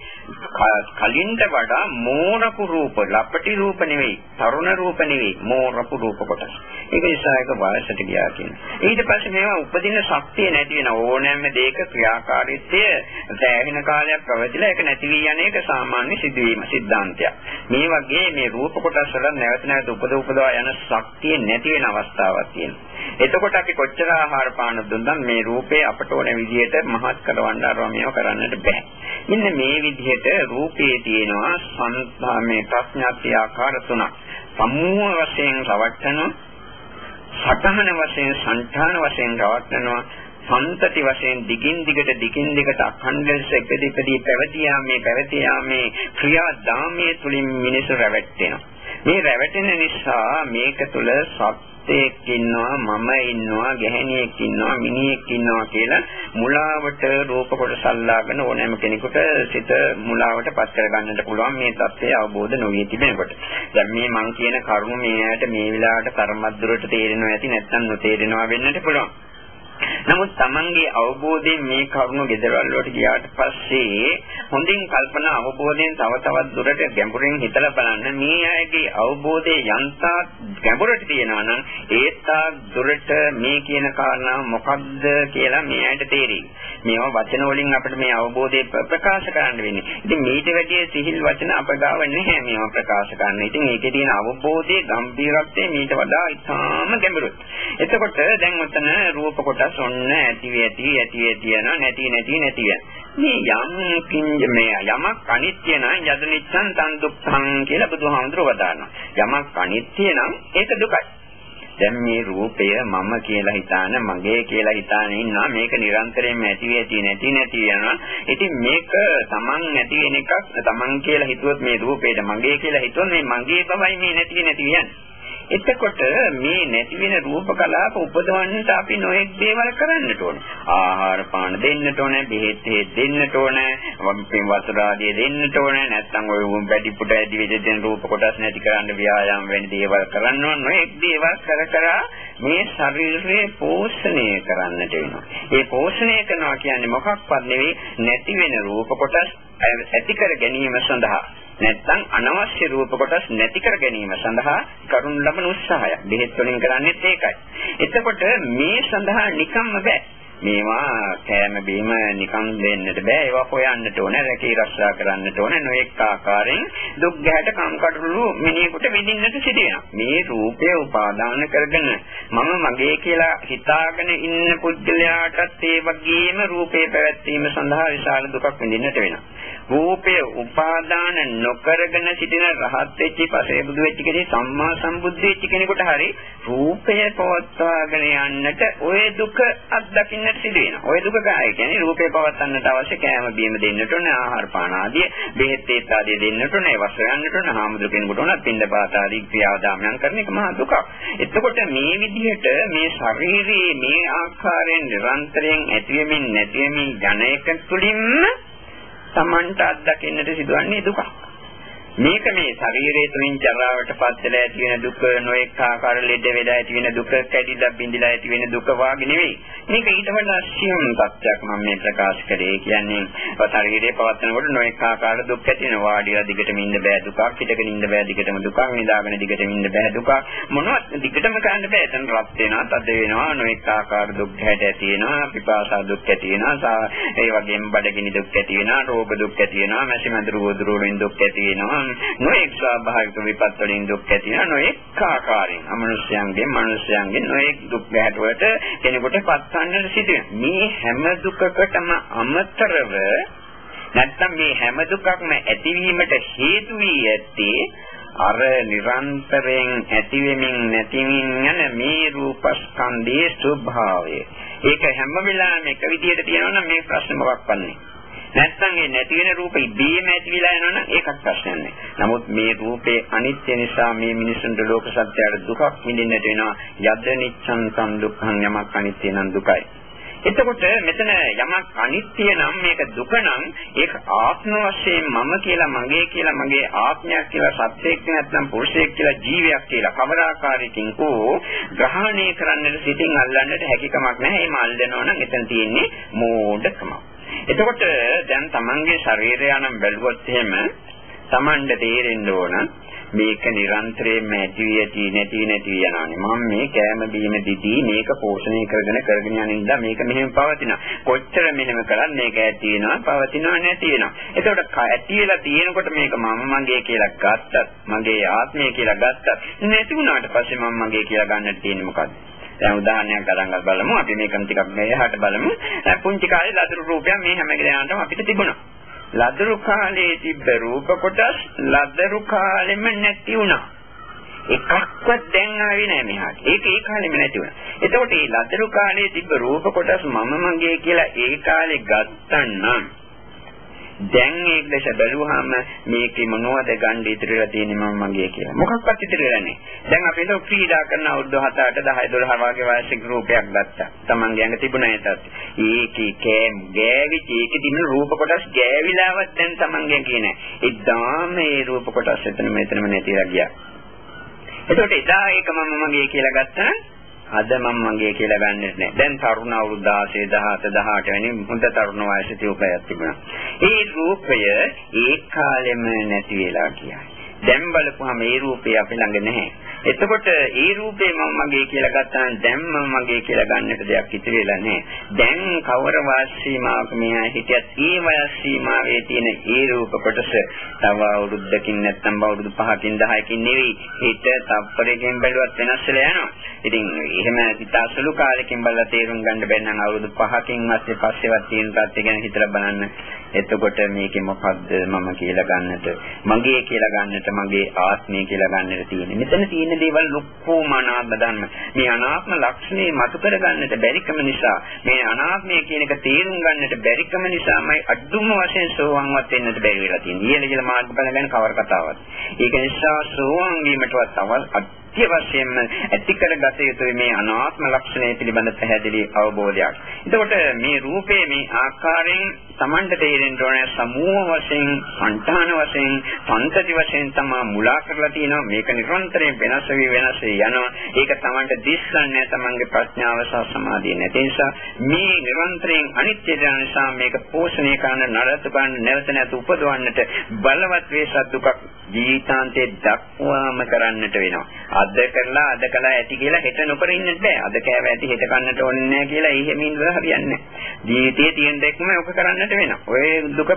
කලින්ට වඩා මෝරපු රූප, ලපටි රූප නෙවෙයි, තරුණ රූප නෙවෙයි, මෝරපු රූප කොටස්. ඒක නිසා ඒක වයසට ගියා කියන්නේ. ඊට පස්සේ මේවා උපදින ශක්තිය නැති වෙන ඕනෑම දෙයක ක්‍රියාකාරීත්වය සෑහෙන කාලයක් පැවතිලා ඒක නැති වී යන එක සාමාන්‍ය සිදුවීම සිද්ධාන්තයක්. මේ වගේ මේ රූප කොටස් වල නැවත නැවත උපද උපදවා යන ශක්තිය නැති වෙන අවස්ථාවක් තියෙනවා. එතකොට අපි කොච්චර ආහාර පාන දුන්නත් මේ රූපේ අපට ඕන විදිහට මහත් කරවන්න අරව මේව කරන්නට බෑ. මෙන්න මේ විදිහට රූපේ තියෙනවා සංස්ථා මේ ප්‍රඥාත්‍ය ආකාර තුනක්. සමූහ වශයෙන් රවට්ටනවා සතහන වශයෙන් සංඨාන වශයෙන් රවට්ටනවා සම්තති වශයෙන් දිගින් දිගට දිගින් දිගට අඛණ්ඩව එකදීකදී පැවතියාමේ පැවතියාමේ ක්‍රියාදාමයේ තුලින් මිනිසු රැවටෙනවා. මේ රැවටෙන නිසා මේක තුල සත් පුතේක් ඉන්නවා මම ඉන්නවා ගැහණියෙක් ඉන්නවා මිනිහෙක් ඉන්නවා කියලා මුලාවට රූප කොටස අල්ලාගෙන ඕනෑම කෙනෙකුට සිත මුලාවට පත් කරගන්නට පුළුවන් මේ தත්ත්වය අවබෝධ නොවී තිබෙනකොට. දැන් මේ මං කියන කරුණ මේ ඇයට මේ වෙලාවට තරමද්දුරට තේරෙනවා ඇති නැත්නම් නොතේරෙනවා වෙන්නට පුළුවන්. නමුත් Tamange අවබෝධයෙන් මේ කරුණු ගෙදරවල වලට ගියාට පස්සේ හොඳින් කල්පනා අවබෝධයෙන් තව තවත් දුරට ගැඹුරින් හිතලා බලන්න මේ අයගේ අවබෝධයේ යන්තා ගැඹුරට තියෙනවා නම් ඒත්තා දුරට මේ කියන කාරණා මොකක්ද කියලා මේ අයට තේරෙයි. මේවා වචන වලින් අපිට මේ අවබෝධය ප්‍රකාශ කරන්න වෙන්නේ. ඉතින් මේට වැඩිය සිහිල් වචන අප ගාව නැහැ මේවා ප්‍රකාශ කරන්න. ඉතින් ඒකේ තියෙන අවබෝධයේ ගැඹීරත්වය මීට වඩා ඉතාම ගැඹුරුයි. එතකොට දැන් උතන රූප කොටස් කොටස් ඔන්න ඇති ඇති ඇති ඇති යනවා නැති නැති නැති යන. මේ යම් කිංජ මේ යමක් අනිත්‍ය නම් යද නිච්ඡන් තන් දුක්ඛං කියලා බුදුහාමුදුරුවෝ වදානවා. යමක් අනිත්‍ය නම් ඒක දුකයි. දැන් මේ රූපය මම කියලා හිතාන මගේ කියලා හිතාන ඉන්නවා මේක නිරන්තරයෙන්ම ඇති වෙති නැති නැති යනවා ඉතින් මේක තමන් නැති වෙන එකක් තමන් කියලා හිතුවොත් මේ රූපේට මගේ කියලා හිතුවොත් මේ මගේ බවයි මේ නැති නැති යන්නේ එතකොට මේ නැති වෙන රූප කලාප උපදවන්නට අපි නොඑක් දේවල් කරන්නට ඕනේ. ආහාර පාන දෙන්නට ඕනේ, බෙහෙත් දෙන්නට ඕනේ, වතුර ආදිය දෙන්නට ඕනේ. නැත්නම් ඔය වැඩි පුට ඇදි වෙද දෙන රූප කොටස් නැති කරන්න ව්‍යායාම වෙන දේවල් කරන්න ඕනේ. නොඑක් දේවල් කර කර මේ ශරීරයේ පෝෂණය කරන්නට වෙනවා. ඒ පෝෂණය කරනවා කියන්නේ මොකක්වත් නෙවෙයි නැති වෙන රූප කොටස් ඇති කර ගැනීම සඳහා නැත්නම් අනවශ්‍ය රූප කොටස් නැති කර ගැනීම සඳහා කරුණු ලබන උත්සාහය. බෙහෙත් වලින් කරන්නේත් ඒකයි. එතකොට මේ සඳහා නිකම්ම බෑ. මේවා කෑම බීම නිකන් දෙන්නට බෑ ඒවා හොයන්නට ඕන රැකී රක්ෂා කරන්නට ඕන නොඑක ආකාරයෙන් දුක් ගැහැට කම්කටොළු මිනිහෙකුට විඳින්නට සිදු මේ රූපය උපාදාන කරගෙන මම මගේ කියලා හිතාගෙන ඉන්න පුද්ගලයාටත් ඒ වගේම රූපේ පැවැත්වීම සඳහා විශාල දුකක් විඳින්නට වෙනවා රූපය උපාදාන නොකරගෙන සිටින රහත් වෙච්ච පසේ බුදු වෙච්ච කෙනෙක් සම්මා සම්බුද්ධ වෙච්ච කෙනෙකුට හරි රූපය පවත්වාගෙන යන්නට ওই දුක අත්දකින්නට සිදු වෙනවා. ওই දුක ගාය කියන්නේ රූපය පවත්වන්නට අවශ්‍ය කෑම බීම දෙන්නට ඕනේ ආහාර පාන ආදී බෙහෙත් ඒත් ආදී දෙන්නට ඕනේ වස්ත්‍ර ගන්නට ඕනේ හාමුදුර කෙනෙකුට උනත් පින්ද පාත ආදී ක්‍රියාදාමයන් කරන එක මහා දුකක්. එතකොට මේ විදිහට මේ ශරීරයේ මේ ආකාරයෙන් නිරන්තරයෙන් ඇතිවෙමින් නැතිවෙමින් යන එක තුළින්ම Tamanට අත්දකින්නට සිදුවන්නේ දුකක්. මේක මේ ශරීරයේ තුලින් ජරාවට පත් වෙලා ඇති වෙන දුක නොඑක ආකාර ලෙඩ වෙලා ඇති වෙන දුක කැඩිලා බිඳිලා ඇති වෙන දුක වාගේ නෙවෙයි. මේක ඊට වඩා සියුම් තත්ත්වයක් මම මේ ප්‍රකාශ කරේ. කියන්නේ ශරීරයේ පවත්නකොට නොඑක ආකාර දුක් ඇති වෙන වාඩිලා දිගටම ඉන්න බෑ දුකක්, හිටගෙන ඉන්න බෑ දිගටම දුකක්, නිදාගෙන දිගටම ඉන්න බෑ දුකක්. මොනවත් දිගටම කරන්න බෑ. එතන රත් වෙනවා, තද වෙනවා, නොඑක ආකාර දුක් හැට ඇති වෙනවා, පිපාසා දුක් ඇති වෙනවා, ඒ වගේම බඩගිනි දුක් ඇති වෙනවා, රෝග දුක් ඇති වෙනවා, මැසි මඳුරු වදුරු වලින් දුක් ඇති වෙනවා. නොඑක් ස්වාභාවික විපත් වලින් දුක් ඇති වෙන නොඑක් ආකාරයෙන් අමනුෂ්‍යයන්ගෙන් මනුෂ්‍යයන්ගෙන් නොඑක් දුක් ගැටවලට කෙනෙකුට පත්වන්නට සිදු මේ හැම දුකකටම අමතරව නැත්තම් මේ හැම දුකක්ම ඇතිවීමට හේතු වී ඇත්තේ අර නිරන්තරයෙන් ඇතිවෙමින් නැතිවෙමින් යන මේ රූපස්කන්ධයේ ස්වභාවය. ඒක හැම වෙලාවෙම එක විදිහට තියෙනවා නම් මේ ප්‍රශ්න මොකක්වත් නැහැ. නැත්නම් ඒ නැති වෙන රූප ඉබේම ඇති වෙලා යනවනම් ඒකත් ප්‍රශ්නයක් නෑ. නමුත් මේ රූපේ අනිත්‍ය නිසා මේ මිනිසුන්ට ලෝක සත්‍යයට දුකක් විඳින්නට වෙනවා. යද්ද නිච්ඡන් සම් දුක්ඛං යමක් අනිත්‍ය නම් දුකයි. එතකොට මෙතන යමක් අනිත්‍ය නම් මේක දුක නම් ඒක ආත්ම වශයෙන් මම කියලා මගේ කියලා මගේ ආත්මයක් කියලා සත්‍යයක් නැත්නම් පුරුෂයෙක් කියලා ජීවියක් කියලා කවර ආකාරයකින් කෝ ග්‍රහණය කරන්නට සිතින් අල්ලන්නට හැකියාවක් නැහැ. මේ මල්දනවා නම් එතන තියෙන්නේ මෝඩකම. එතකොට දැන් Tamange ශරීරය නම් බැලුවොත් එහෙම Tamanට තේරෙන්න ඕන මේක නිරන්තරයෙන්ම ඇති ඇති නැති නැති යනවානේ. මම මේ කෑම බීම දිදී මේක පෝෂණය කරගෙන කරගෙන යන ඉඳලා මේක මෙහෙම පවතිනවා. කොච්චර මෙහෙම කරත් මේක ඇති වෙනවා, පවතිනවා නැති වෙනවා. එතකොට ඇති වෙලා තියෙනකොට මේක මම මගේ කියලා ගත්තත්, මගේ ආත්මය කියලා ගත්තත් නැති වුණාට පස්සේ මම මගේ කියලා ගන්නට තියෙන්නේ මොකද්ද? දැන් උදාහරණයක් ගන්න බලමු. අපි මේකම ටිකක් මෙහාට බලමු. පුංචි කාලේ ලදරු රූපයක් මේ හැම ගලයන්ටම අපිට තිබුණා. ලදරු කාලේ තිබ්බ රූප කොටස් ලදරු කාලෙම නැති වුණා. එකක්වත් දැන් ආවේ නැහැ මෙහාට. ඒක ඒ කාලෙම නැති වුණා. එතකොට මේ ලදරු කාලේ තිබ්බ රූප කොටස් මම මගේ කියලා ඒ කාලේ ගත්තනම් දැන් ඒක දැස බැලුවාම මේකේ මොනවද ගන්න ඉතිරිලා තියෙන්නේ මම මගේ කියලා. මොකක්වත් ඉතිරිලා නැහැ. දැන් අපි හිතුව ක්‍රීඩා කරන අවුරුදු 7 8 10 12 වගේ වයසක රූපයක් ගත්තා. Taman ගැඟ තිබුණා ඒතත්. ඒකේ කෑම් ගෑවිච ඒකේ තිබුණ රූප කොටස් ගෑවිලාවත් දැන් Taman ගැඟ කියන්නේ. එදාම මේ රූප කොටස් එතන මෙතනම නැතිලා ගියා. එතකොට එදා ඒක මම මගේ කියලා ගත්තා අද මම මගේ කියලා ගන්නෙත් නෑ. දැන් තරුණ අවුරුදු 16, 17, 18 වැනි හොඳ තරුණ වයසේ උපයක් තිබුණා. ඒ රූපය ඒ කාලෙම නැති වෙලා ගියා. දැන් බලපුවම ඒ රූපේ අපි ළඟ නැහැ. එතකොට ඒ රූපේ මම මගේ කියලා ගත්තාම දැන් මම මගේ කියලා ගන්නට දෙයක් ඉතිරි වෙලා නැහැ. දැන් කවර වාස් සීමාවක මෙහා හිටියත් ඒ වයස් සීමාවේ තියෙන ඒ රූප කොටස තව අවුරුද්දකින් නැත්නම් අවුරුදු 5කින් 10කින් නෙවෙයි හිත තප්පරයකින් බැලුවත් වෙනස් වෙලා යනවා. ඉතින් එහෙම හිතා සුළු කාලෙකින් බලලා තේරුම් ගන්න බැන්න නම් අවුරුදු 5කින් පස්සේ පස්සේවත් තියෙන තත්ත්වය ගැන හිතලා බලන්න. එතකොට මේකේ මොකද්ද මම කියලා ගන්නට මගේ කියලා ගන්නට මගේ ආත්මය කියලා ගන්නට තියෙන්නේ. මෙතන තියෙන දේවල් ලොක්කෝම අනාත්ම ධර්ම. මේ අනාත්ම ලක්ෂණේ මතු කර ගන්නට බැරිකම නිසා මේ අනාත්මය කියන එක තේරුම් ගන්නට බැරිකම නිසාමයි අඩුම වශයෙන් සෝවන්වත් වෙන්නට බැරි වෙලා තියෙන්නේ. ඊළ කියලා මාර්ගඵල ගැන කවර කතාවක්. ඒක නිසා සෝවන් වීමටවත් අවල් අත්‍ය වශයෙන්ම ඇති කරගත යුතුයි මේ අනාත්ම ලක්ෂණය පිළිබඳ පැහැදිලි අවබෝධයක්. එතකොට මේ රූපේ මේ ආකාරයෙන් Tamanට තේරෙන්න ඕනේ සමූහ වශයෙන්, සංඨාන වශයෙන්, පන්තති වශයෙන් තමයි මුලා කරලා තියෙනවා. මේක නිරන්තරයෙන් වෙනස් වෙවි වෙනස් යනවා. ඒක Tamanට දිස්සන්නේ Tamanගේ ප්‍රඥාව සහ සමාධිය නැති නිසා මේ නිරන්තරයෙන් අනිත්‍ය නිසා මේක පෝෂණය කරන නරතු ගන්න නැවත නැවත උපදවන්නට බලවත් වේසත් දුකක් ජීවිතාන්තයේ දක්වාම කරන්නට වෙනවා. අද කරලා අද කළා ඇති කියලා හෙට නොකර ඉන්නත් බෑ. අද කෑව ඇති හෙට කන්නට ඕනේ නැහැ කියලා එහෙමින් වල හරියන්නේ නැහැ. ජීවිතයේ තියෙන දෙයක්ම ඔක කරන්නට වෙනවා. ඔය දුක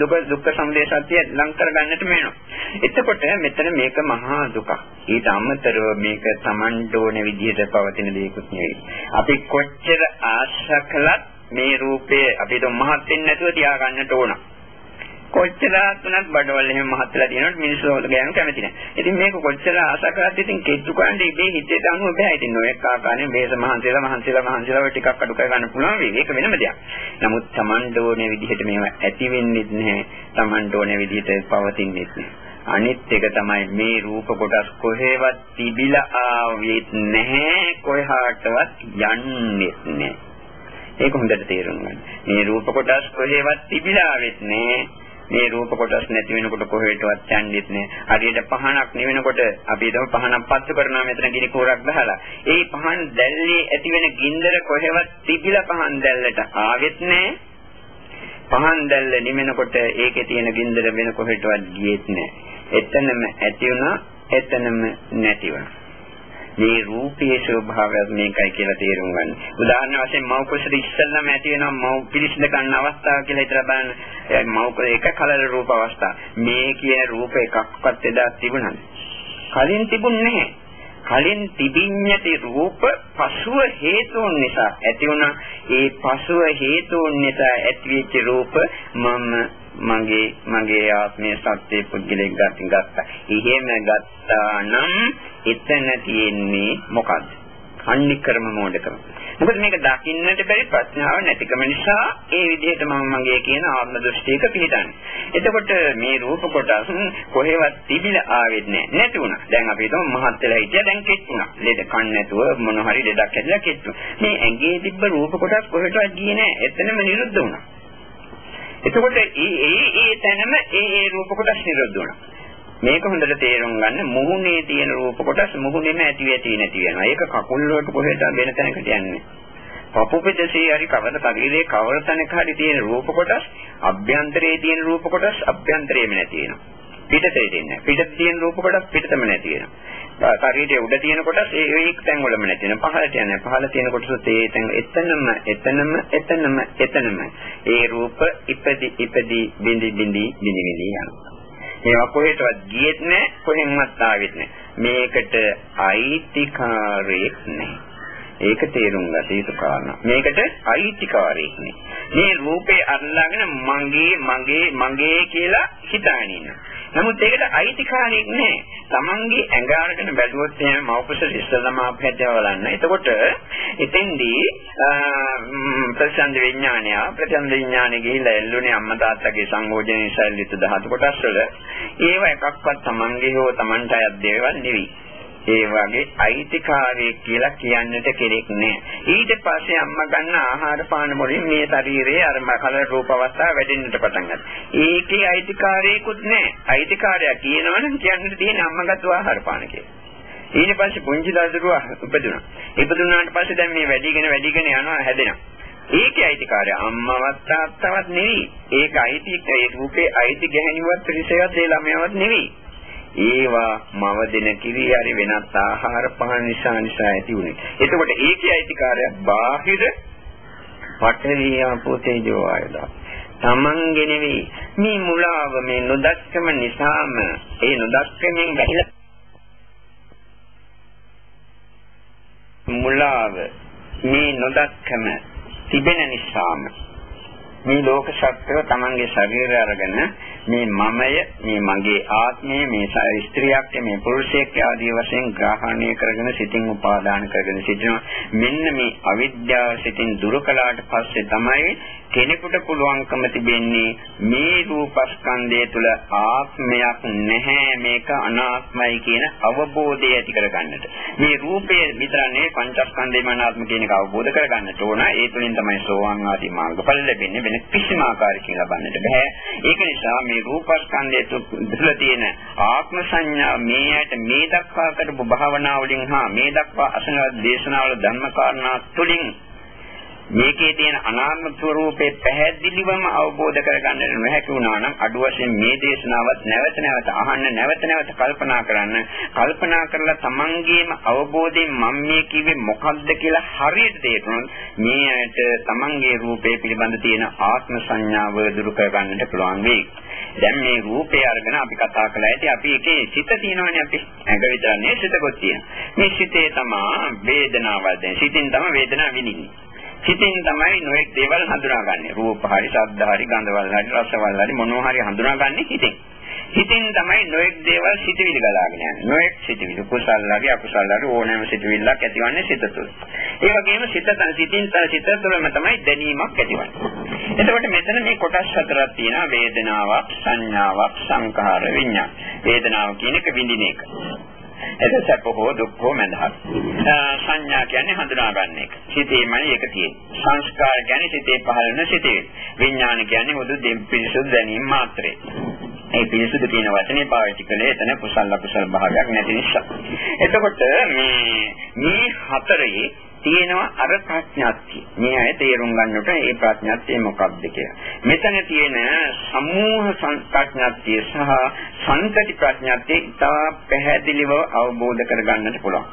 දුක දුක්ඛ සමුදය සත්‍ය ලං කරගන්නට වෙනවා. එතකොට මෙතන මේක මහා දුකක්. ඊට අමතරව මේක Taman ඕන විදිහට පවතින දෙයක්වත් නෙවෙයි. අපි කොච්චර ආශා කළත් මේ රූපේ අපිට මහත් වෙන්නේ නැතුව තියාගන්නට ඕන. කොච්චරක් වුණත් බඩවල එහෙම මහත්ලා තියෙනකොට මිනිස්සු වල ගෑනු කැමති නැහැ. ඉතින් මේක කොච්චර ආශා කරත් ඉතින් කෙට්ටු කන්නේ ඉබේ හිතේට අනුව බෑ. ඉතින් නොඑක ආකාරයෙන් වේස මහන්සියලා මහන්සියලා මහන්සියලා ටිකක් අඩු කර ගන්න පුළුවන් වෙයි. ඒක වෙනම දෙයක්. නමුත් Taman ඕනේ විදිහට මේවා ඇති වෙන්නේ නැහැ. Taman ඕනේ විදිහට පවතින්නේ නැහැ. අනිත් එක තමයි මේ රූප කොටස් කොහෙවත් තිබිලා ආවෙත් නැහැ කොහාටවත් යන්නේ නැහැ. ඒක හොඳට තේරුම් ගන්න. මේ රූප කොටස් කොහෙවත් තිබිලා ආවෙත් නැහැ. මේ රූප කොටස් නැති වෙනකොට කොහෙටවත් යන්නේත් නෑ. හරියට පහනක් නිවෙනකොට අපි හිතමු පහනක් පත්තු කරනවා මෙතන ගිනි කෝරක් ගහලා. ඒ පහන් දැල්ලේ ඇති වෙන ගින්දර කොහෙවත් තිබිලා පහන් දැල්ලට ආවෙත් නෑ. පහන් දැල්ල නිවෙනකොට ඒකේ තියෙන ගින්දර වෙන කොහෙටවත් ගියෙත් නෑ. එතනම ඇති වුණා, එතනම නැති වුණා. මේ රූපයේ ස්වභාවය මේකයි කියලා තේරුම් ගන්න. උදාහරණ වශයෙන් මව් කුසට ඉස්සෙල්ලාම ඇති වෙනවා මව් පිළිසිඳ ගන්න අවස්ථාව කියලා හිතලා බලන්න. මව් කුස එක කලර රූප අවස්ථා. මේ කියන රූප එකක්වත් එදා තිබුණාද? කලින් තිබුණේ නැහැ. කලින් තිබින්නති රූප පසුව හේතුන් නිසා ඇති වුණා ඒ පසුව හේතුන් නිසා ඇතිවෙච්ච රූප මම මගේ මගේ ආත්මය සත්‍ය පුද්ගලෙක් ගත්තා. එහෙම ගත්තා නම් එතන තියෙන්නේ මොකද්ද? අනික්‍රම මෝඩකම. මොකද මේක දකින්නට බැරි ප්‍රඥාව නැතිකම නිසා ඒ විදිහට මම මගේ කියන ආත්ම දෘෂ්ටියක පිළිටන්නේ. එතකොට මේ රූප කොටස් කොහෙවත් තිබිලා ආවෙත් නැහැ. නැති වුණා. දැන් අපි හිතමු මහත් වෙලා හිටියා දැන් කෙට්ටුණා. ලෙඩ කන් නැතුව මොන හරි ලෙඩක් ඇදලා කෙට්ටුණා. මේ ඇඟේ තිබ්බ රූප කොටස් කොහෙටවත් ගියේ නැහැ. එතනම නිරුද්ධ වුණා. එතකොට ඒ ඒ ඒ තැනම ඒ ඒ රූප කොටස් නිරුද්ධ වුණා. මේක හොඳට තේරුම් ගන්න මුහුණේ තියෙන රූප කොටස් මුහුණේම ඇති වෙති නැති වෙනවා. ඒක කකුල් වලට කොහෙද වෙන තැනකට යන්නේ. පපු පෙදසේ හරි කවර ශරීරයේ කවර තැනක හරි තියෙන රූප කොටස් අභ්‍යන්තරයේ තියෙන රූප කොටස් අභ්‍යන්තරයේම නැති වෙනවා. පිටතේ දෙන්නේ. පිටත තියෙන රූප කොටස් පිටතම නැති වෙනවා. ශරීරයේ උඩ තියෙන කොටස් ඒ ඒ තැන් වලම නැති වෙනවා. පහළට යන්නේ. පහළ තියෙන කොටස් ඒ තැන් එතනම එතනම එතනම එතනම ඒ රූප ඉපදි ඉපදි බිඳි බිඳි බිඳි බිඳි යනවා. මේවා කොහෙටවත් ගියෙත් නැහැ කොහෙන්වත් ආවෙත් නැහැ. මේකට අයිතිකාරයෙක් නැහැ. ඒක තේරුම් ගත යුතු කාරණා. මේකට අයිතිකාරයෙක් නැහැ. මේ රූපේ අල්ලාගෙන මගේ මගේ මගේ කියලා හිතාගෙන ඉන්නවා. නමුත් ඒකට අයිතිකාරයෙක් නැහැ. Tamange ඇඟ අරගෙන බැලුවොත් එහෙම මව්කුසල ඉස්සලම අපහැදව බලන්න. එතකොට එතෙන්දී ප්‍රතිසන්ද විඥානය ප්‍රතිසන්ද විඥානය ගිහිල්ලා එල්ලුනේ අම්මා තාත්තගේ සංයෝජන නිසා ලිත ධාතු කොටස් වල ඒව එකක්වත් Tamange හෝ Tamanට අයත් දේවල් නෙවෙයි. ඒ වගේ අයිතිකාරයෙක් කියලා කියන්නට කෙනෙක් නැහැ. ඊට පස්සේ අම්මා ගන්න ආහාර පාන වලින් මේ ශරීරයේ අර කල රූප අවස්ථාව වැඩෙන්නට පටන් ගන්නවා. ඒකේ අයිතිකාරයෙකුත් නැහැ. අයිතිකාරයා කියනවනම් කියන්නට තියෙන අම්මගත් ආහාර පාන කියලා. ඊට පස්සේ පුංචි දරුවා උපදිනවා. ඉපදුනාට පස්සේ දැන් මේ වැඩිගෙන වැඩිගෙන යනවා හැදෙනවා. ඒකේ අයිතිකාරය අම්මවත් තාත්තවත් නෙවෙයි. ඒක අයිති ඒ රූපේ අයිති ගැහෙනවත් පිළිසෙවත් ඒ ළමයාවත් නෙවෙයි. ඒවා මව දෙන කිරි හරි වෙනත් ආහාර පහන් නිසා නිසා ඇති උනේ. එතකොට ඒකේ අයිතිකාරය බාහිර පඨවියා පොතේජෝ ආයදා. තමන්ගේ නෙවෙයි මේ මුලාව මේ නොදක්කම නිසාම ඒ නොදක්කමෙන් බැහැලා මුලාව මේ නොදක්කම තිබෙන නිසාම මේ ලෝක සත්‍යව තමන්ගේ ශරීරය අරගෙන මේ මමය මේ මගේ ආත්මය මේ ස්ත්‍රියක් මේ පුරුෂයෙක් ආදී වශයෙන් ග්‍රහණය කරගෙන සිතින් උපාදාන කරගෙන සිටිනවා. මෙන්න මේ අවිද්‍යාව සිතින් දුරු කළාට පස්සේ තමයි කෙනෙකුට පුළුවන්කම තිබෙන්නේ මේ රූපස්කන්ධය තුළ ආත්මයක් නැහැ මේක අනාත්මයි කියන අවබෝධය ඇති කරගන්නට. මේ රූපය විතරනේ පංචස්කන්ධයම අනාත්ම කියන එක අවබෝධ කරගන්නට ඕන. ඒ තුලින් තමයි සෝවාන් ආදී මාර්ගඵල ලැබෙන්නේ වෙන කිසිම ආකාරයකින් ලබන්නට බෑ. ඒක නිසා මේ මේ රූපස්කන්ධය තුළ තියෙන ආත්ම සංඥා මේ ඇයට මේ දක්වා කරපු භාවනා වලින් හා මේ දක්වා අසන දේශනාවල ධර්ම කාරණා තුළින් මේකේ තියෙන අනාත්ම ස්වરૂපේ පැහැදිලිවම අවබෝධ කරගන්නට නොහැකි වුණා නම් අඩු වශයෙන් මේ දේශනාවත් නැවත නැවත අහන්න නැවත නැවත කල්පනා කරන්න කල්පනා කරලා තමන්ගේම අවබෝධයෙන් මම මේ කිව්වේ මොකක්ද කියලා හරියට තේරුනොත් මේ ඇයට තමන්ගේ රූපේ පිළිබඳ තියෙන ආත්ම සංඥාව දුරු කරගන්නට පුළුවන් වෙයි. දැන් මේ රූපය අරගෙන අපි කතා කළා ඇති අපි එකේ සිත තියෙනවනේ අපි ඇඟ විතරනේ සිතකොත් තියෙනවා. මේ සිතේ තමයි වේදනාවල් දැන් සිතින් තමයි වේදනාව විඳින්නේ. සිතින් තමයි නොඑක් දේවල් හඳුනාගන්නේ. රූප හරි, ශබ්ද හරි, ගන්ධවල හරි, රසවල හරි මොනවා හරි හඳුනාගන්නේ හිතෙන්. හිතින් තමයි නොඑක් දේවල් සිතවිලි ගලාගෙන යන්නේ. නොඑක් සිතවිලි කුසල් හරි අකුසල් හරි ඕනෑම සිතවිල්ලක් ඇතිවන්නේ සිත තුළ. ඒ වගේම සිත තන සිතින් තන සිත තුළම තමයි දැනීමක් ඇතිවන්නේ. එතකොට මෙතන මේ කොටස් හතරක් තියෙනවා වේදනාවක්, සංඥාවක්, සංඛාර, විඤ්ඤාණ. වේදනාව කියන එක විඳින එක. එතකොට සැප හෝ දුක් හෝ මඳහත්. සංඥා කියන්නේ හඳුනා ගන්න එක. සිතේමයි ඒක තියෙන්නේ. සංස්කාර කියන්නේ සිතේ පහළ වෙන සිතේ. විඥාන කියන්නේ මුදු පිරිසුදු දැනීම මාත්‍රේ. ඒ පිරිසුදු කියන වචනේ පාවිච්චි කළේ එතන කුසල අකුසල භාවයක් නැති නිසා. එතකොට මේ මේ හතරේ තියෙනවා අර ප්‍රඥාත්තිය. මේ අය තේරුම් ගන්නට ඒ ප්‍රඥාත්තිය මොකක්ද කියලා. මෙතන තියෙන සමූහ සංස්කෘත්‍යත්තිය සහ සංකති ප්‍රඥාත්තිය ඉතා පැහැදිලිව අවබෝධ කරගන්නට පුළුවන්.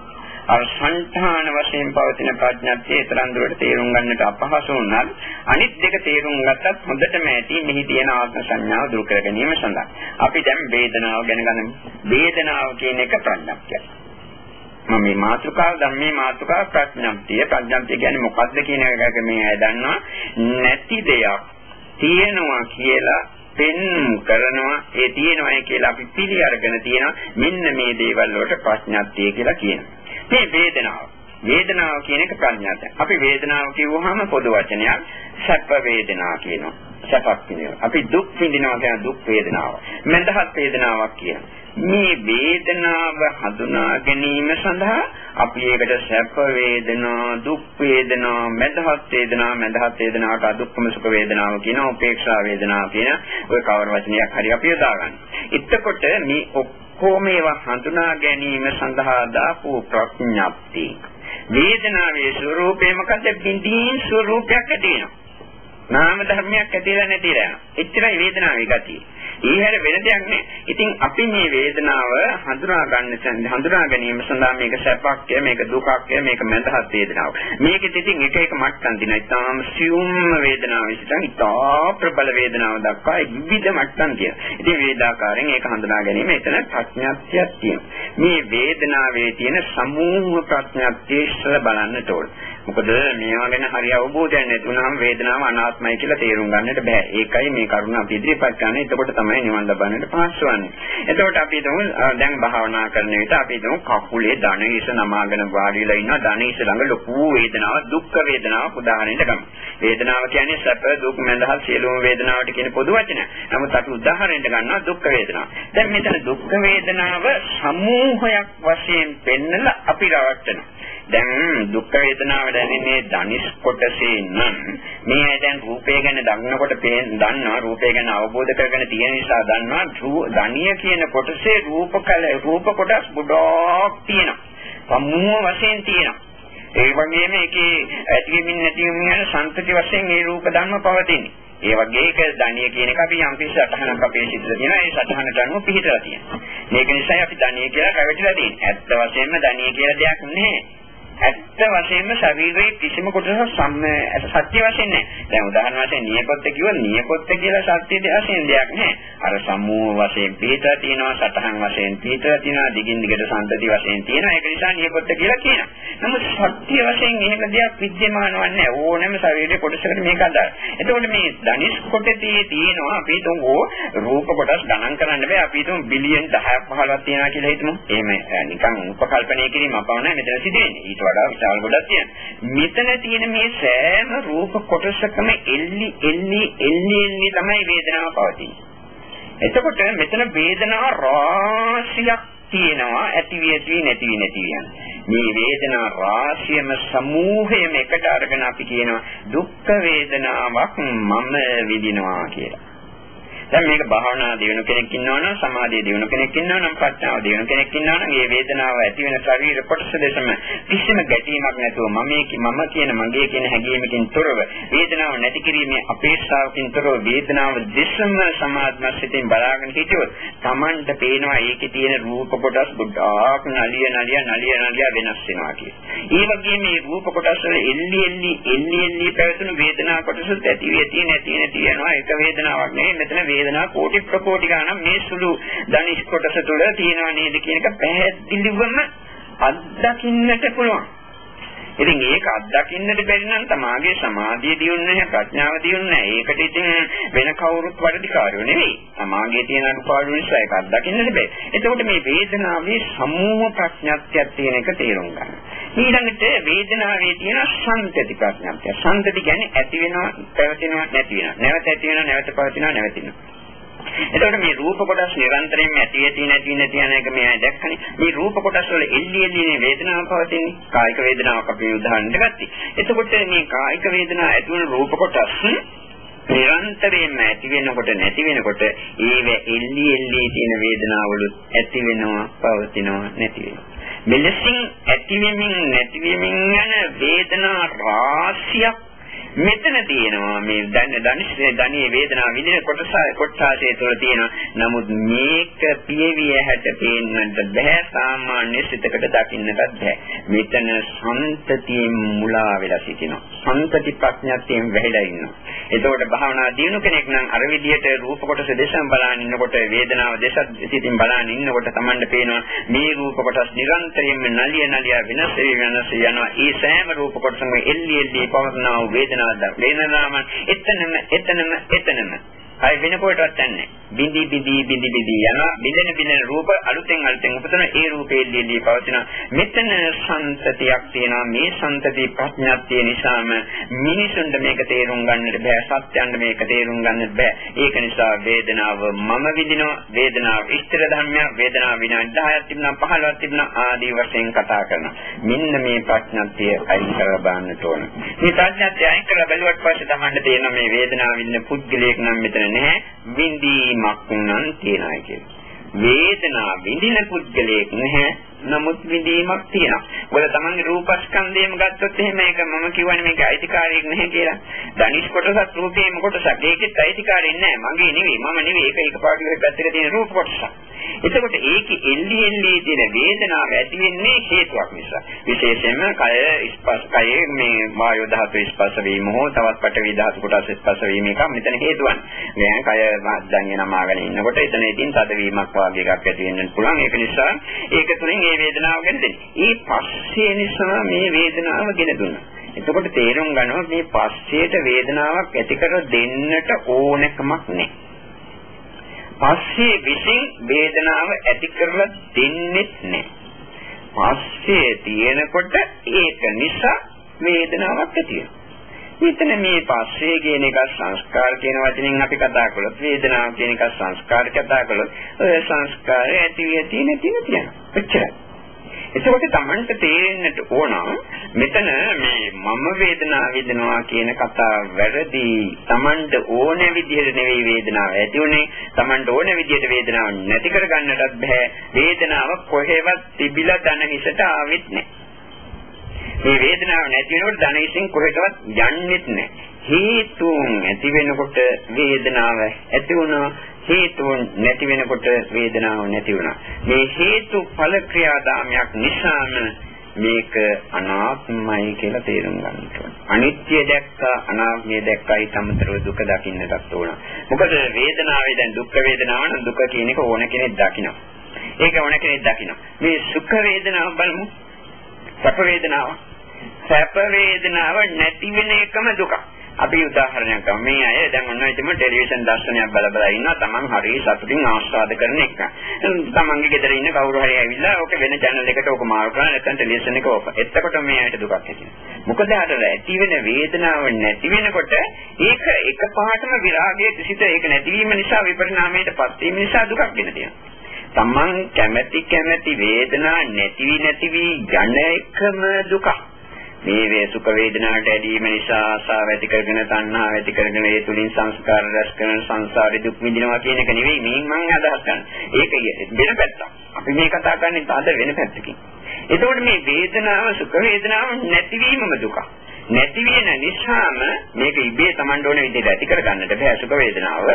අර සංඨාන වශයෙන් පවතින ප්‍රඥාත්තිය තරම් දුරට තේරුම් ගන්නට අපහසු වුණත් අනිත් දෙක තේරුම් ගත්තත් හොඳටම ඇති මෙහි තියෙන ආත්ම සංඥාව දුරු කර ගැනීම සඳහා. අපි දැන් වේදනාව ගැන ගන්න. වේදනාව කියන එක ප්‍රඥාත්තියක්. මම මේ මාතෘකාව ධම්මේ මාතෘකාව ප්‍රඥාප්තිය ප්‍රඥාප්තිය කියන්නේ මොකක්ද කියන එක මේ අය දන්නවා. නැති දෙයක් තියෙනවා කියලා පෙන්눔 කරනවා. ඒ තියෙනවායි කියලා අපි පිළි අරගෙන තියෙනවා. මෙන්න මේ දේවල් වලට ප්‍රඥාප්තිය කියලා කියනවා. මේ වේදනාව. වේදනාව කියන එක ප්‍රඥාත. අපි වේදනාව කියවුවාම පොදු වචනයක් සැප වේදනා කියනවා. සැපක් විඳිනවා. අපි දුක් විඳිනවා කියන දුක් වේදනාව. මඳහත් වේදනාවක් කියන. මේ වේදනාව හඳුනා ගැනීම සඳහා අපි ඒකට සැප වේදනා, දුක් වේදනා, මඳහත් වේදනා, මඳහත් වේදනාට අදුක්කම සුඛ වේදනාව කියන උපේක්ෂා වේදනාව කියන ওই කවර වචනයක් හරි අපි යොදා ගන්න. එතකොට මේ ඔක්කොම ඒවා හඳුනා ගැනීම සඳහා දාපු ප්‍රඥප්තිය වේදනාවේ ස්වરૂපය මොකද බින්දීන් ස්වરૂපයක් ඇති වෙනවා නාම ධර්මයක් ඇතිලා නැතිලා යනවා. එච්චරයි වේදනාවේ ගතිය. ඒ හැර වෙන දෙයක් නෑ. ඉතින් අපි මේ වේදනාව හඳුනා ගන්න හඳුනා ගැනීම සඳහා මේක සැපක් මේක දුකක් මේක මඳහත් වේදනාවක්. මේකෙත් ඉතින් එක එක මට්ටම් දිනා. ඉතාම සියුම් වේදනාව විසින් ඉතා ප්‍රබල වේදනාව දක්වා විවිධ මට්ටම් තියෙනවා. ඉතින් වේදාකාරයෙන් ඒක හඳුනා ගැනීම එතන ප්‍රඥාත්‍යයක් තියෙනවා. මේ වේදනාවේ තියෙන සමූහ ප්‍රඥාත්‍ය ඉස්සර බලන්නට ඕනේ. මොකද මේවා ගැන හරි අවබෝධයක් නැතුනම වේදනාව අනාත්මයි කියලා තේරුම් ගන්නට බෑ. ඒකයි මේ කරුණ අපි ඉදිරිපත් කරන්නේ. එතකොට තමයි නිවන් ලබන්නට පහසු වන්නේ. එතකොට අපි හිතමු දැන් භාවනා කරන විට අපි හිතමු කකුලේ ධනීස නමාගෙන වාඩිලා ඉන්නවා. ධනීස ළඟ ලොකු වේදනාවක්, දුක් වේදනාවක් උදාහරණයක් ගමු. වේදනාව කියන්නේ සැප, දුක්, මඳහල් සියලුම වේදනාවට කියන පොදු වචන. නමුත් අපි උදාහරණයක් ගන්නවා දුක් වේදනාව. දැන් මෙතන දුක් වේදනාව සමූහයක් වශයෙන් පෙන්නලා අපි රවට්ටනවා. දැන් දුක් වේදනාව දැනෙන්නේ ධනිස් කොටසේ නම් මේ දැන් රූපය ගැන දන්නකොට පේන දන්නවා රූපය ගැන අවබෝධ කරගෙන තියෙන නිසා දන්නවා ධනිය කියන කොටසේ රූප කල රූප කොටස් ගොඩක් තියෙනවා සමූහ වශයෙන් තියෙනවා ඒ වගේම ඒකේ ඇතිවීමින් නැතිවීම යන සංතති වශයෙන් මේ රූප ධර්ම පවතින්නේ ඒ වගේ ඒක ධනිය කියන එක අපි යම් කිසි සටහනක් අපේ සිද්ද තියෙනවා ඒ සටහනට අනුව පිළිතලා තියෙනවා. මේක නිසා අපි ධනිය කියලා රැවටිලා තියෙන්නේ. ඇත්ත වශයෙන්ම ධනිය කියලා දෙයක් නැහැ. ඇත්ත වශයෙන්ම ශරීරයේ කිසිම කොටසක් සම්ම සත්‍ය වශයෙන් නැහැ. දැන් උදාහරණ වශයෙන් නියපොත්ත කිව්වොත් නියපොත්ත කියලා සත්‍ය වශයෙන් දෙයක් නැහැ. අර සමූහ වශයෙන් පිටලා තියෙනවා, සතහන් වශයෙන් පිටලා තියෙනවා, දිගින් දිගට සම්තති වශයෙන් තියෙනවා. ඒක නිසා නියපොත්ත කියලා කියනවා. නමුත් සත්‍ය වශයෙන් එහෙම දෙයක් විද්‍යමාන වන්නේ ඕනෑම ශරීරයේ කොටසකට මේක අදාළ. එතකොට මේ ධනිස් කොටසේ තියෙනවා අපි තුමෝ රූප කොටස් ගණන් කරන්න බෑ. අපි තුමු බිලියන් 10ක් 15ක් තියෙනවා කියලා හිතමු. එහෙම නිකන් උපකල්පනය කිරීම අපවන්නේ මෙතන සිදුවෙන්නේ. ඊට වඩා විශාල ගොඩක් තියෙනවා. මෙතන තියෙන මේ සෑම රූප කොටසකම එල්ලි එල්ලි එල්ලි එල්ලි තමයි වේදනාව පවතින්නේ. එතකොට මෙතන වේදනා රාශියක් තියෙනවා ඇති වී ඇති නැති වී නැති මේ වේදනා රාශියම සමූහයම එකට අරගෙන අපි කියනවා දුක්ඛ වේදනාවක් මම විඳිනවා කියලා. දැන් මේක භාවනා දිනු කෙනෙක් ඉන්නවනම් සමාධිය දිනු කෙනෙක් ඉන්නවනම් ප්‍රඥාව දිනු කෙනෙක් ඉන්නවනම් මේ වේදනාව ඇති වෙන ශරීර කොටස දෙසම කිසිම ගැටීමක් නැතුව මම මම කියන මගේ කියන හැඟීමකින් තොරව වේදනාව නැති කිරීමේ අපේක්ෂාවකින් තොරව වේදනාව දෙසම සමාධිමත් සිතින් බලාගෙන හිටියොත් Tamanට පේනවා ඒකේ තියෙන රූප කොටස් ගොඩාක් නලිය නලිය නලිය නලිය වෙනස් වෙනවා කිය. ඒ වගේම මේ රූප කොටස් වල එල්ලි එල්ලි එල්ලි එල්ලි පැවතුණු වේදනා කොටසත් ඇති වෙති නැති නැති යනවා ඒක වේදනාවක් නෙවෙයි මෙතන වේදනා කෝටි ප්‍රකෝටි ගණන් මේ සුළු ධනිෂ් කොටස තුළ තියෙනව නේද කියන එක පැහැදිලිවම අත්දකින්නට පුළුවන්. ඉතින් ඒක අත්දකින්නට බැරි නම් තමාගේ සමාධිය දියුන්නේ නැහැ ප්‍රඥාව දියුන්නේ නැහැ. ඒකට ඉතින් වෙන කවුරුත් වැඩිකාරයෝ නෙවෙයි. තමාගේ තියෙන අනුපාඩු නිසා ඒක අත්දකින්නට බෑ. එතකොට මේ වේදනාවේ සමූහ ප්‍රඥාත්‍යයක් තියෙන එක තේරුම් ගන්න. ඊළඟට වේදනාවේ තියෙන සංතති ප්‍රඥාත්‍ය. සංතති කියන්නේ ඇති වෙනවා, පැවතෙනවා, නැති වෙනවා. නැවත ඇති වෙනවා, නැවත පවතිනවා, නැවතිනවා. එතකොට මේ රූප කොටස් නිරන්තරයෙන්ම ඇති ඇති නැති නැති යන එක මෙයා දැක්කනේ. මේ රූප කොටස් වල එල්ලි එල්ලිනේ වේදනාව පවතින්නේ. කායික වේදනාවක් අපි උදාහරණයක් ගත්තී. එතකොට මේ කායික වේදනාව ඇති වෙන රූප කොටස් නිරන්තරයෙන්ම ඇති වෙනකොට නැති වෙනකොට ඒව එල්ලි එල්ලි තියෙන වේදනාවලුත් ඇති වෙනවා පවතිනවා නැති වෙනවා. මෙලෙසින් ඇති වෙමින් නැති වෙමින් යන වේදනා රාශියක් මෙතන තියෙනවා මේ දැන් ධනිෂ්ඨේ ධනියේ වේදනාව විඳින කොටස කොටසාසේ තුළ තියෙනවා. නමුත් මේක පියවිය හැට පේන්නට බෑ. සාමාන්‍ය සිතකට දකින්නටත් බෑ. මෙතන සම්තතියෙන් මුලා වෙලා සිටිනවා. සම්තති ප්‍රඥාත්යෙන් වැහිලා ඉන්නවා. එතකොට භාවනා දිනු කෙනෙක් නම් අර විදියට රූප කොටස දෙසම බලන ඉන්නකොට වේදනාව දෙස සිටින් බලන ඉන්නකොට Tamanට පේනවා මේ රූප කොටස් නිරන්තරයෙන්ම නලිය නලිය වෙනස් වෙනස් යනවා. ඒ සෑම රූප කොටසම එල්ලි එල්ලි පවර්ණා වේදනාව වේදනාවක් වේදනාවන් එතනම එතනම එතනම. අය වෙන කොටවත් නැහැ. බිඳි බිඳි බිඳි බිඳි යන බිඳෙන බිඳෙන රූප අලුතෙන් අලුතෙන් උපතන ඒ රූපයේදී පවතින මෙතන සංතතියක් තියෙනවා. මේ සංතති ප්‍රඥාත්ය නිසාම මිනිසුන්ට මේක තේරුම් ගන්නට බෑ. සත්‍යයන්ට මේක තේරුම් ගන්නට බෑ. ඒක නිසා වේදනාව මම විඳිනවා. වේදනාව ඉස්තර ධර්මයක්. වේදනාව විනාඩි 10ක් තිබුණා 15ක් තිබුණා ආදී වශයෙන් කතා කරනවා. මෙන්න මේ ප්‍රඥාත්ය අයින් කරලා බලන්නට ඕන. මේ ප්‍රඥාත්ය අයින් කරලා බැලුවට පස්සේ තමයි තේරෙනවා මේ වේදනාව විඳින පුද්ගලයෙක් නම් මෙතන නැහැ. විඳීමක් නම් තියනයි කියලා වේදනාව විඳින පුද්ගලයෙක් නැහැ. නමුත් විඳීමක් තියෙනවා. ඔය තමන්ගේ රූපස්කන්ධයම ගත්තොත් එහෙම ඒක මම කියවනේ මේක අයිතිකාරයක් නැහැ කියලා. ධනිෂ් කොටසත් රූපේම කොටසක්. ඒකෙත් අයිතිකාරයක් නැහැ. මගේ නෙවෙයි. මම නෙවෙයි. ඒක එකපාරට පැත්තක තියෙන රූප කොටසක්. එතකොට ඒකේ එල්ලි එල්ලි තියෙන වේදනාව ඇති වෙන්නේ හේතුවක් නිසා. විශේෂයෙන්ම කය ස්පර්ශ කයේ මේ වායු ධාතු ස්පර්ශ වීම හෝ තවත් පටවි ධාතු කොටස් ස්පර්ශ වීම එක මෙතන හේතුවක්. දැන් කය දැන් නමාගෙන ඉන්නකොට එතන ඉතින් තදවීමක් වාගේ එකක් ඇති වෙන්න පුළුවන්. ඒක නිසා ඒක තුළින් මේ වේදනාව ගැන දෙන්නේ. ඒ පස්සේ නිසා මේ වේදනාව ගෙන දුන්නා. එතකොට තේරුම් ගන්නවා මේ පස්සේට වේදනාවක් ඇති කර දෙන්නට ඕනකමක් නැහැ. පස්සේ විසින් වේදනාව ඇති කරලා දෙන්නෙත් නැහැ. පස්සේ තියෙනකොට ඒක නිසා වේදනාවක් ඇති වෙනවා. මෙතන මේ පස්සේ කියන එක සංස්කාර කියන වචනෙන් අපි කතා කළොත් වේදනාව කියන එක සංස්කාර කතා කළොත් ඔය සංස්කාරය ඇති වෙ තියෙන තියෙන තියෙනවා. ඔච්චරයි. එතකොට Tamanට තේරෙන්නට ඕන මෙතන මේ මම වේදනාව විඳිනවා කියන කතාව වැරදි. Tamanට ඕන විදිහට නෙවෙයි වේදනාව ඇති උනේ. Tamanට ඕන විදිහට වේදනාව නැති කර ගන්නටත් බෑ. වේදනාව කොහෙවත් තිබිලා ධන හිසට ආවෙත් නෑ. මේ වේදනාව නැති වෙනකොට ධන හිසෙන් කොහෙටවත් යන්නෙත් නෑ. හේතුන් ඇති වෙනකොට වේදනාව ඇති වුණා හේතුන් නැති වෙනකොට වේදනාව නැති වුණා. මේ හේතු ඵල ක්‍රියාදාමයක් නිසාම මේක අනාත්මයි කියලා තේරුම් ගන්න ඕනේ. අනිත්‍ය දැක්කා අනාත්මය දැක්කයි තමතරව දුක දකින්නටත් ඕන. මොකද වේදනාවේ දැන් දුක් වේදනාව නම් දුක කියන එක ඕන කෙනෙක් දකිනවා. ඒක ඕන කෙනෙක් දකිනවා. මේ සුඛ වේදනාව බලමු. සැප වේදනාව. සැප වේදනාව නැති වෙන එකම දුකක්. අපි උදාහරණයක් ගමු. මේ අය දැන් ඔන්න ඉතින් ටෙලිවිෂන් දර්ශනයක් බල බල ඉන්නවා. Taman හරිය සතුටින් ආස්වාද කරන එක. Tamanගේ ගෙදර ඉන්න කවුරු හරි ඇවිල්ලා ඕක වෙන channel එකට ඕක මාරු කරලා නැත්නම් ටෙලිවිෂන් එක ඕක. එතකොට මේ අයට දුකක් ඇති වෙනවා. මොකද අර ඇති වෙන වේදනාව නැති වෙනකොට ඒක එකපාරටම විරාගයේ සිට ඒක නැතිවීම නිසා විපරිණාමයටපත් වීම නිසා දුකක් වෙන තියෙනවා. Taman කැමැති කැමැති වේදනා නැතිවි නැතිවි යන එකම දුකක්. මේ වේ සුඛ වේදනාවට ඇලීම නිසා ආසාව ඇති කරගෙන තණ්හාව ඇති කරගෙන ඒ තුලින් සංස්කාර රැස් කරන සංසාරේ දුක් විඳිනවා කියන එක නෙවෙයි මේ මම අදහස් කරන්නේ. ඒක වෙන පැත්තක්. අපි මේ කතා කරන්නේ තාද වෙන පැත්තකින්. එතකොට මේ වේදනාව සුඛ වේදනාව නැතිවීමම දුක. නැති වෙන නිසාම මේක ඉබේ Taman ඕන විදිහට ඇති කර ගන්නට බෑ සුඛ වේදනාව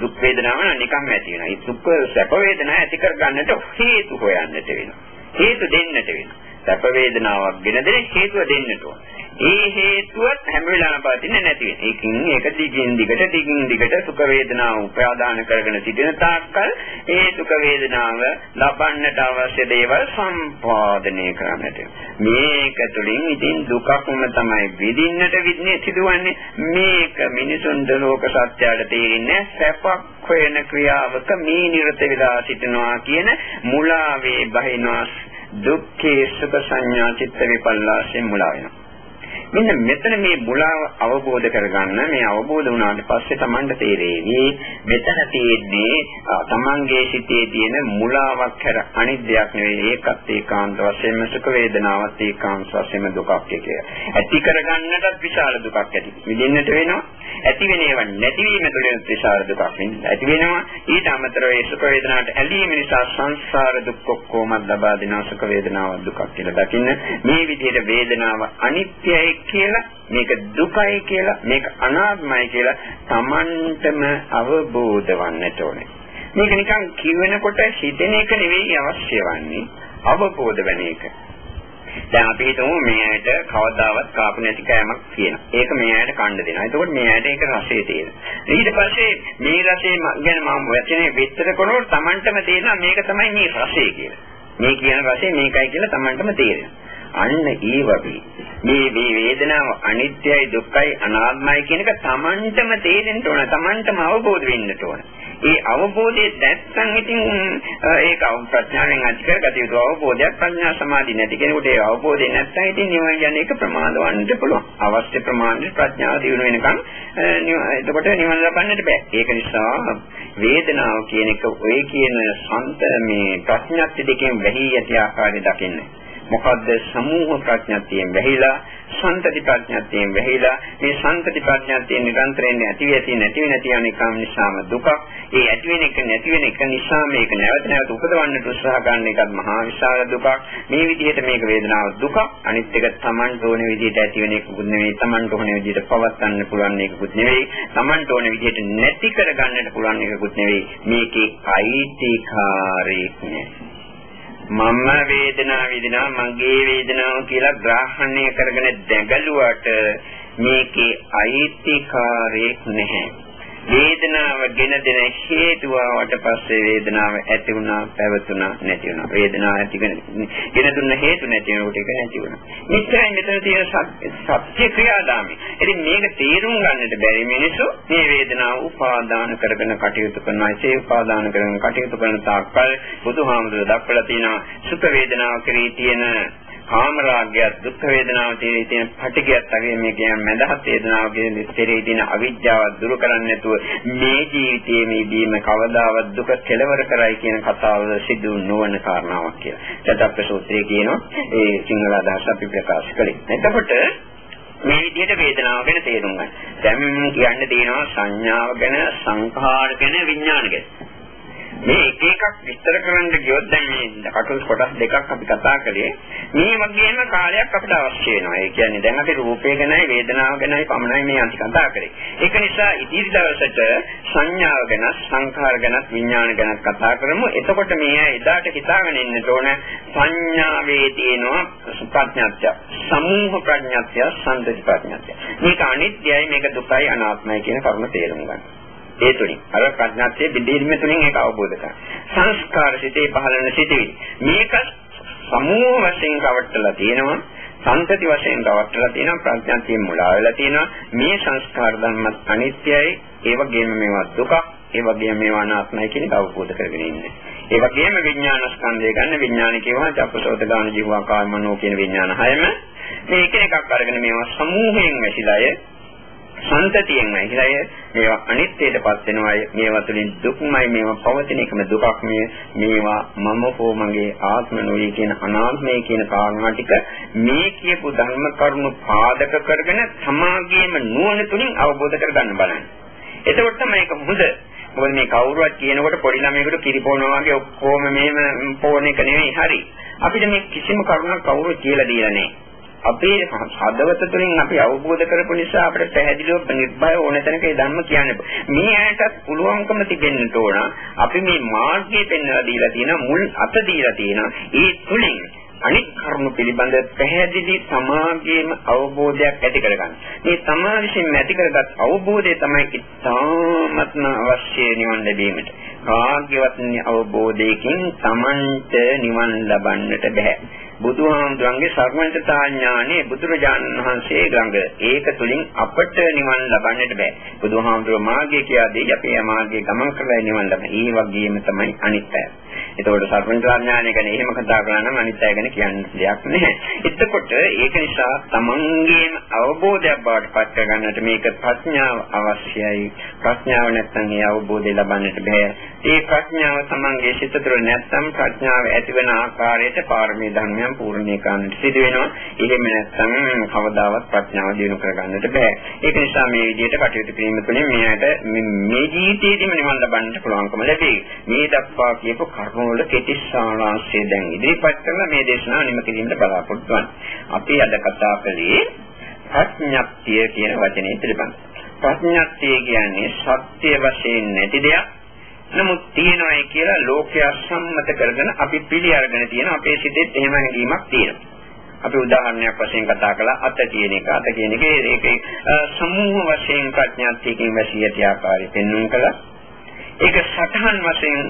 දුක් වේදනාව නම් නිකම්ම ඇති වෙනවා. ඒ සුඛ සැප වේදනාව ඇති කර ගන්නට හේතු හොයන්නට වෙනවා. හේතු දෙන්නට වෙනවා. සැප වේදනාවක් ගෙන දෙන හේතුව දෙන්නට ඕන. ඒ හේතුවත් හැම වෙලාවෙම පවතින්නේ නැති වෙන. ඒකින් ඒක දිගින් දිගට දිගින් දිගට සුඛ වේදනාව උපාදාන කරගෙන සිටින තාක්කල් ඒ සුඛ වේදනාව ලබන්නට අවශ්‍ය දේවල් සම්පාදනය කරන්නට. මේක තුළින් ඉතින් දුකක්ම තමයි විඳින්නට විඳින්නේ සිදුවන්නේ. මේක මිනිසුන් දලෝක සත්‍යයට තේරෙන්නේ සැපක් හොයන ක්‍රියාවක මේ නිරත වෙලා සිටිනවා කියන මුලාවේ බහිනවා දුක්ඛේ සුඛ සංඥා චිත්ත විපල්ලාසයෙන් මුලා වෙනවා. මෙන්න මෙතන මේ මුලාව අවබෝධ කරගන්න මේ අවබෝධ වුණාට පස්සේ Tamanට තේරෙවි මෙතන තියෙන්නේ Tamanගේ සිතේ තියෙන මුලාවක් හැර අනිත් දෙයක් නෙවෙයි ඒකත් ඒකාන්ත වශයෙන්ම සුඛ වේදනාවත් ඒකාන්ත වශයෙන්ම දුකක් කියලා. ඇති කරගන්නටත් විශාල දුකක් ඇති. විඳින්නට වෙනවා. ඇති වෙන ඒවා නැතිවීම තුළින් විශාල දුකක් වෙනවා. ඇති වෙනවා ඊට අමතරව ඒ සුඛ වේදනාවට ඇලීම නිසා සංසාර දුක් ඔක්කොම ලබා දෙනවා සුඛ වේදනාව දුකක් කියලා දකින්න. මේ විදිහට වේදනාව අනිත්‍යයි කියලා මේක දුකයි කියලා මේක අනාත්මයි කියලා Tamanටම අවබෝධ වන්නට ඕනේ. මේක නිකන් කියවෙනකොට හිතෙන එක නෙවෙයි අවශ්‍ය වන්නේ අවබෝධ වෙන එක. දැන් අපි හිතමු මේ ඇයට කවදාවත් කාපු නැති කෑමක් තියෙනවා. ඒක මේ ඇයට කන්න දෙනවා. එතකොට මේ ඇයට ඒක රසය තියෙනවා. ඊට පස්සේ මේ රසය ගැන මම වචනේ විස්තර කරනකොට Tamanටම තේරෙනවා මේක තමයි මේ රසය කියලා. මේ කියන රසය මේකයි කියලා Tamanටම තේරෙනවා. අන්න ඒ වගේ මේ මේ වේදනාව අනිත්‍යයි දුක්ඛයි අනාත්මයි කියන එක Tamanටම තේරෙන්න ඕන Tamanටම අවබෝධ වෙන්න ඕන ඒ අවබෝධය නැත්නම් ඉතින් ඒක ප්‍රඥාවෙන් ඇති කරගත යුතු අවබෝධයක් ප්‍රඥා සමාධි නැති කෙනෙකුට ඒ අවබෝධය නැත්නම් ඉතින් නිවන යන එක ප්‍රමාද වන්නට පුළුවන්. අවශ්‍ය ප්‍රමාණයට ප්‍රඥාව දිනු වෙනකන් එතකොට නිවන ලබන්නට බෑ. ඒක නිසා වේදනාව කියන එක ඔය කියන සම්ත මේ ප්‍රඥාත්ති දෙකෙන් වැහි යටි ආකාරය දකින්න. මොකද්ද සමූහ ප්‍රඥාත්තියෙන් වැහිලා සන්තති ප්‍රඥාත්තියෙන් වැහිලා මේ සන්තති ප්‍රඥාත්තියෙන් නිරන්තරයෙන් ඇති වෙති නැති වෙ නැති යන එකම නිසාම දුක. ඒ ඇති වෙන එක නැති වෙන එක නිසා මේක නැවත නැවත උපදවන්නට උත්සාහ ගන්න එකත් මහා විශාල දුකක්. මේ විදිහට මේක වේදනාව දුක. අනිත් එක Taman ඕන විදිහට ඇති වෙන එකකුත් නෙවෙයි. Taman ඕන විදිහට පවත්වන්න පුළුවන් එකකුත් නෙවෙයි. Taman ඕන විදිහට නැති කර ගන්නට පුළුවන් එකකුත් නෙවෙයි. මේකේ අයිතිකාරී නෑ. මම වේදනාව විඳිනවා මගේ වේදනාව කියලා ග්‍රහණය කරගෙන දැඟලුවට මේකේ අයිතිකාරයක් නැහැ. වේදනාව ගෙන දෙන හේතුවට පස්සේ වේදනාව ඇති වුණා පැවතුණා නැති වුණා. වේදනාව ඇතිගෙන ගෙන දුන්න හේතු නැති වෙනකොට ඒක නැති වුණා. මෙච්චරයි මෙතන තියෙන සත්‍ය ක්‍රියාදාමය. ඉතින් මේක තේරුම් ගන්නට බැරි මිනිස්සු මේ වේදනාව උපාදාන කරගෙන කටයුතු කරනවා ඒ උපාදාන කරගෙන කටයුතු කරන තාක්කල් බුදුහාමුදුරුවෝ දක්වලා තියෙනවා සුඛ වේදනාව කෙරෙහි තියෙන කාමරාගයත් දුක් වේදනාව තේරී තියෙන පටිගයත් වගේ මේ කියන මඳහත් වේදනාව කියන තේරී තියෙන අවිජ්ජාව දුරු කරන්නේ නැතුව මේ ජීවිතයේ මේදීම කවදාවත් දුක කෙලවර කරයි කියන කතාව සිදු නොවන කාරණාවක් කියලා. සත්‍යප්ප සූත්‍රයේ කියනවා ඒ සිංහල අදහස අපි ප්‍රකාශ කළේ. එතකොට මේ විදිහට වේදනාව ගැන තේරුම් ගන්න. දැන් කියන්න තියෙනවා සංඥාව ගැන, සංඛාර ගැන, විඥාන ගැන. මේ එක එකක් විස්තර කරන්න ගියොත් දැන් මේ කටුස් කොටස් දෙකක් අපි කතා කළේ මේ වගේම කාලයක් අපිට අවශ්‍ය වෙනවා. ඒ කියන්නේ දැන් අපි රූපය ගැනයි වේදනාව ගැනයි පමණයි මේ අන්ති කතා කරේ. ඒක නිසා ඉදිරි දවසට සංඥාව ගැන, සංඛාර ගැන, විඥාන ගැන කතා කරමු. එතකොට මේ එදාට හිතාගෙන ඉන්න ඕන සංඥාවේ තියෙනවා ප්‍රඥාත්‍ය, සමූහ ප්‍රඥාත්‍ය, සම්දති ප්‍රඥාත්‍ය. මේක අනිත්‍යයි, මේක දුකයි, අනාත්මයි කියන කරුණ තේරුම් ගන්න. ඒ තුලින් අර ප්‍රඥාත්යේ බිඳීම තුලින් ඒක අවබෝධ කරගන්න. සංස්කාර සිතේ පහළන සිටවිලි. මේක සමූහ වශයෙන් රවට්ටලා තියෙනවා. සංතති වශයෙන් රවට්ටලා තියෙනවා. ප්‍රඥාත්යෙන් මුලා වෙලා තියෙනවා. මේ සංස්කාර ධර්මත් අනිත්‍යයි. ඒ වගේම මේවා දුකක්. ඒ වගේම මේවා අනාත්මයි කියන එක අවබෝධ කරගෙන ඉන්නේ. ඒ වගේම විඥාන ස්කන්ධය ගන්න විඥාන කියවහම චක්කසෝත ගාන ජීවා කාය මනෝ කියන විඥාන හයම මේ එක එකක් අරගෙන මේවා සමූහයෙන් ඇසිලාය සන්තතියෙන් ඇහිලා මේවා අනිත්‍යයටපත් වෙනවා මේවා තුළින් දුක්මයි මේවා පවතින එකම දුකක් මේ මේවා මම හෝ මගේ ආත්ම නොවේ කියන අනාත්මය කියන කාරණා ටික මේ කියපු ධර්ම කරුණු පාදක කරගෙන සමාගයේම නුවණ තුළින් අවබෝධ කරගන්න බලන්න. එතකොට තමයි ඒක හොඳ. මොකද මේ කවුරුවත් කියනකොට පොඩි ළමයෙකුට කිරිපොනවා වගේ ඔක්කොම මෙහෙම පොණ එක නෙවෙයි හරි. අපිට මේ කිසිම කරුණක් කවුරුත් කියලා දීලා නැහැ. අපේ හදවත තුළින් අපි අවබෝධ කරපු නිසා අපිට පැහැදිලිව නිර්භය ඕන තැනක ඒ ධර්ම කියන්න මේ ඇයටත් පුළුවන්කම තිබෙන්න ඕන අපි මේ මාර්ගය පෙන්වලා දීලා තියෙන මුල් අත දීලා තියෙන ඒ තුලින් අනිත් කරුණු පිළිබඳ පැහැදිලි සමාගයේම අවබෝධයක් ඇති කරගන්න. මේ තමා විසින් ඇති කරගත් අවබෝධය තමයි ඉතාමත්ම අවශ්‍ය නිවන් ලැබීමට. කාග්‍යවත් අවබෝධයකින් Tamanට නිවන් ලබන්නට බෑ. බුදුහාමුදුරන්ගේ සර්වඥතා ඥානෙ බුදුරජාණන් වහන්සේ ළඟ ඒක තුලින් අපට නිවන් ලබන්නට බෑ. බුදුහාමුදුරුවෝ මාර්ගය කියලාදී අපේ මාර්ගයේ ගමන් කරලා නිවන් ලබන. ඒ වගේම තමයි අනිත් අය. එතකොට සර්වඥතා ඥානය ගැන එහෙම කතා කරා නම් අනිත් අය ගැන කියන්න දෙයක් නැහැ. එතකොට ඒක නිසා තමන්ගේම අවබෝධයක් බවට පත් කරගන්නට මේක ප්‍රඥාව අවශ්‍යයි. ප්‍රඥාව නැත්නම් ඒ අවබෝධය ලබන්නට බෑ. ඒ ප්‍රඥාව තමන්ගේ සිත තුළ නැත්නම් ප්‍රඥාව ඇති වෙන ආකාරයට පාරමී ධර්මයන් ධර්මයන් පූර්ණේ කරන්නට සිදු වෙනවා. එහෙම නැත්නම් කවදාවත් ප්‍රඥාව දිනු කරගන්නට බෑ. ඒක නිසා මේ විදිහට කටයුතු කිරීම තුළින් මෙයාට මේ ජීවිතයේදීම නිවන් ලබන්නට පුළුවන්කම ලැබේ. මේ දක්වා කියපු කර්මවල කෙටි සාරාංශය දැන් ඉදිරිපත් කරලා මේ දේශනාව නිම කිරීමට බලාපොරොත්තු වෙනවා. අපි අද කතා කළේ ප්‍රඥප්තිය කියන වචනේ පිළිබඳව. ප්‍රඥප්තිය කියන්නේ සත්‍ය වශයෙන් නැති දෙයක් නමුත් තියෙනවායි කියලා ලෝකයා සම්මත කරගෙන අපි පිළි අරගෙන තියෙන අපේ සිතෙත් එහෙම හැඟීමක් තියෙනවා. අපි උදාහරණයක් වශයෙන් කතා කළා අත කියන එක අත කියන එක ඒකේ සමූහ වශයෙන් ප්‍රඥාත්යකින් වැසී ඇති ආකාරය පෙන්වන්න කළා. ඒක සතහන් වශයෙන්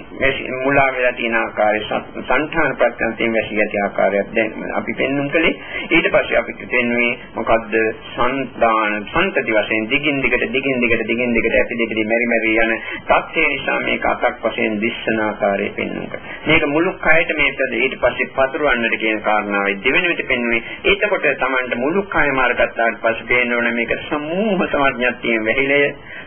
මුලා වෙලා තියෙන ආකාරය සංඨාන ප්‍රත්‍යන්තයෙන් වැසී ඇති ආකාරයක් දැන් අපි පෙන්වුම් කළේ. ඊට පස්සේ අපි පෙන්වුවේ මොකද්ද? සංදාන සම්තති වශයෙන් දිගින් දිගට දිගින් දිගට දිගින් දිගට ඇති දෙකදී මෙරි මෙරි යන තත්ත්වය නිසා මේක අතක් වශයෙන් දිස්සන ආකාරය පෙන්වුම් කරා මේක මුළු කයට මේකද ඊට පස්සේ පතුරවන්නට කියන කාරණාවයි දෙවෙනි විට පෙන්වුවේ. ඒකකොට Tamanට මුළු කයම අරගත්තාට පස්සේ පේනවනේ මේක සමූහ සමඥාතියෙන් වැහිලය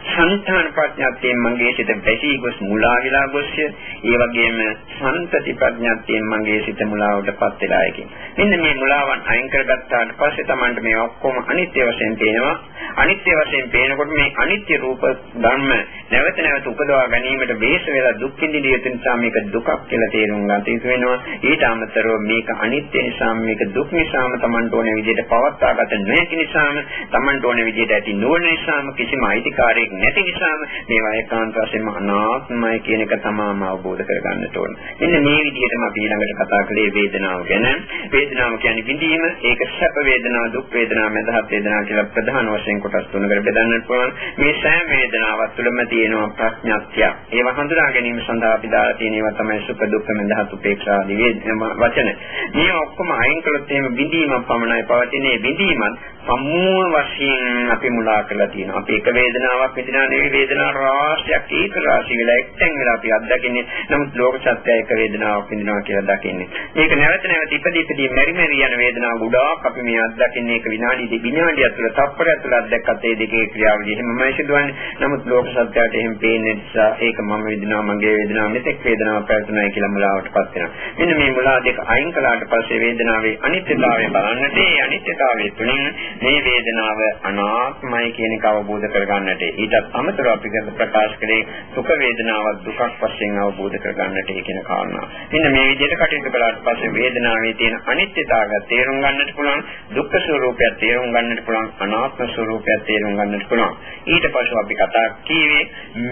සංඨාන ප්‍රඥාත්යෙන් මගේ සිත බැසී ගොස් මුලා වෙලා ගොස්ය. ඒ වගේම සම්තති ප්‍රඥාත්යෙන් මගේ සිත මුලාවටපත් වෙලා යකින්. මෙන්න මේ මුලාවන් අයින් කරගත්තාට පස්සේ Tamanට මේ ඔක්කොම අනිත්‍ය වශයෙන් පේනවා. අනිත්‍ය වශයෙන් පේනකොට මේ අනිත්‍ය රූප ධර්ම නැවත නැවත උපදවා ගැනීමට බේස වෙලා දුක් විඳින නිසා මේක දුකක් කියලා තේරුම් ගන්න යුතු වෙනවා. ඊට අමතරව මේක අනිත්‍ය නිසා මේක දුක් නිසාම Tamanට ඕන විදිහට පවත්වා ගත නොහැකි නිසාම Tamanට ඕන විදිහට ඇති නොවන නිසාම කිසිම අයිතිකාරයෙක් නැති නිසාම මේවා ඒකාන්ත වශයෙන්ම අනාත්මයි කියන එක තමාම අවබෝධ කරගන්නට ඕන. මෙන්න මේ විදිහටම අපි ඊළඟට කතා කළේ වේදනාව ගැන. වේදනාව කියන්නේ විඳීම, ඒක සැප වේදනාව, දුක් වේදනාව, මඳහත් වේදනාව කියලා ප්‍රධාන වශයෙන් කොටස් තුනකට බෙදන්නට පුළුවන්. මේ සෑම වේදනාවක් තුළම තියෙනවා ප්‍රඥාත්‍ය. ඒවා හඳුනා ගැනීම සඳහා අපි දාලා තියෙන ඒවා තමයි සුඛ, දුක්ඛ, මඳහත්, උපේක්ෂා ආදී වචන. මේ ඔක්කොම අයින් කළොත් එහෙම විඳීමක් පමණයි පවතින්නේ. විඳීමත් සම්මූල වශයෙන් අපි මුලා කරලා තියෙනවා. අපි එක වේදනාවක් විඳිනා නෙවෙයි වේදනා රාශියක් ඒක රාශිය වෙලා එක්තෙන් වෙලා අපි අත්දකින්නේ. නමුත් ලෝක සත්‍යය එක වේදනාවක් විඳිනවා කියලා දකින්නේ. මේක නැවත නැවත ඉපදී ඉපදී මෙරි මෙරි යන වේදනාව ගොඩාක් අපි මේ අත්දකින්නේ ඒක විනාඩි විනාඩියක් තුළ තප්පරයක් තුළ අත්දැක්කත් ඒ දෙකේ ක්‍රියාවලිය එහෙමමයි සිදුවන්නේ. නමුත් ලෝක සත්‍යයට එහෙම පේන්නේ නිසා ඒක මම විඳිනවා මගේ වේදනාව මෙතෙක් වේදනාව පැවතුනායි කියලා මුලාවටපත් වෙනවා. මෙන්න මේ මුලා දෙක අයින් කළාට පස්සේ වේදනාවේ අනිත්‍යතාවය බලන්නට ඒ අනිත්‍යතාවය තුළින් මේ වේදනාව අනාත්මයි කියන එක අවබෝධ කරගන්නට ඊටත් අමතරව අපි ප්‍රකාශ කළේ සුඛ වේදනාවක් දුකක් වශයෙන් අවබෝධ කරගන්නට කියන කාරණා. මෙන්න මේ විදිහට කටයුතු කළාට පස්සේ වේදනාවේ තියෙන අනිත්‍යතාවය තේරුම් ගන්නට පුළුවන්, දුක්ඛ ස්වરૂපය තේරුම් ගන්නට පුළුවන්, අනාත්ම ස්වરૂපය තේරුම් ගන්නට පුළුවන්. ඊට පස්සේ අපි කතා කීවේ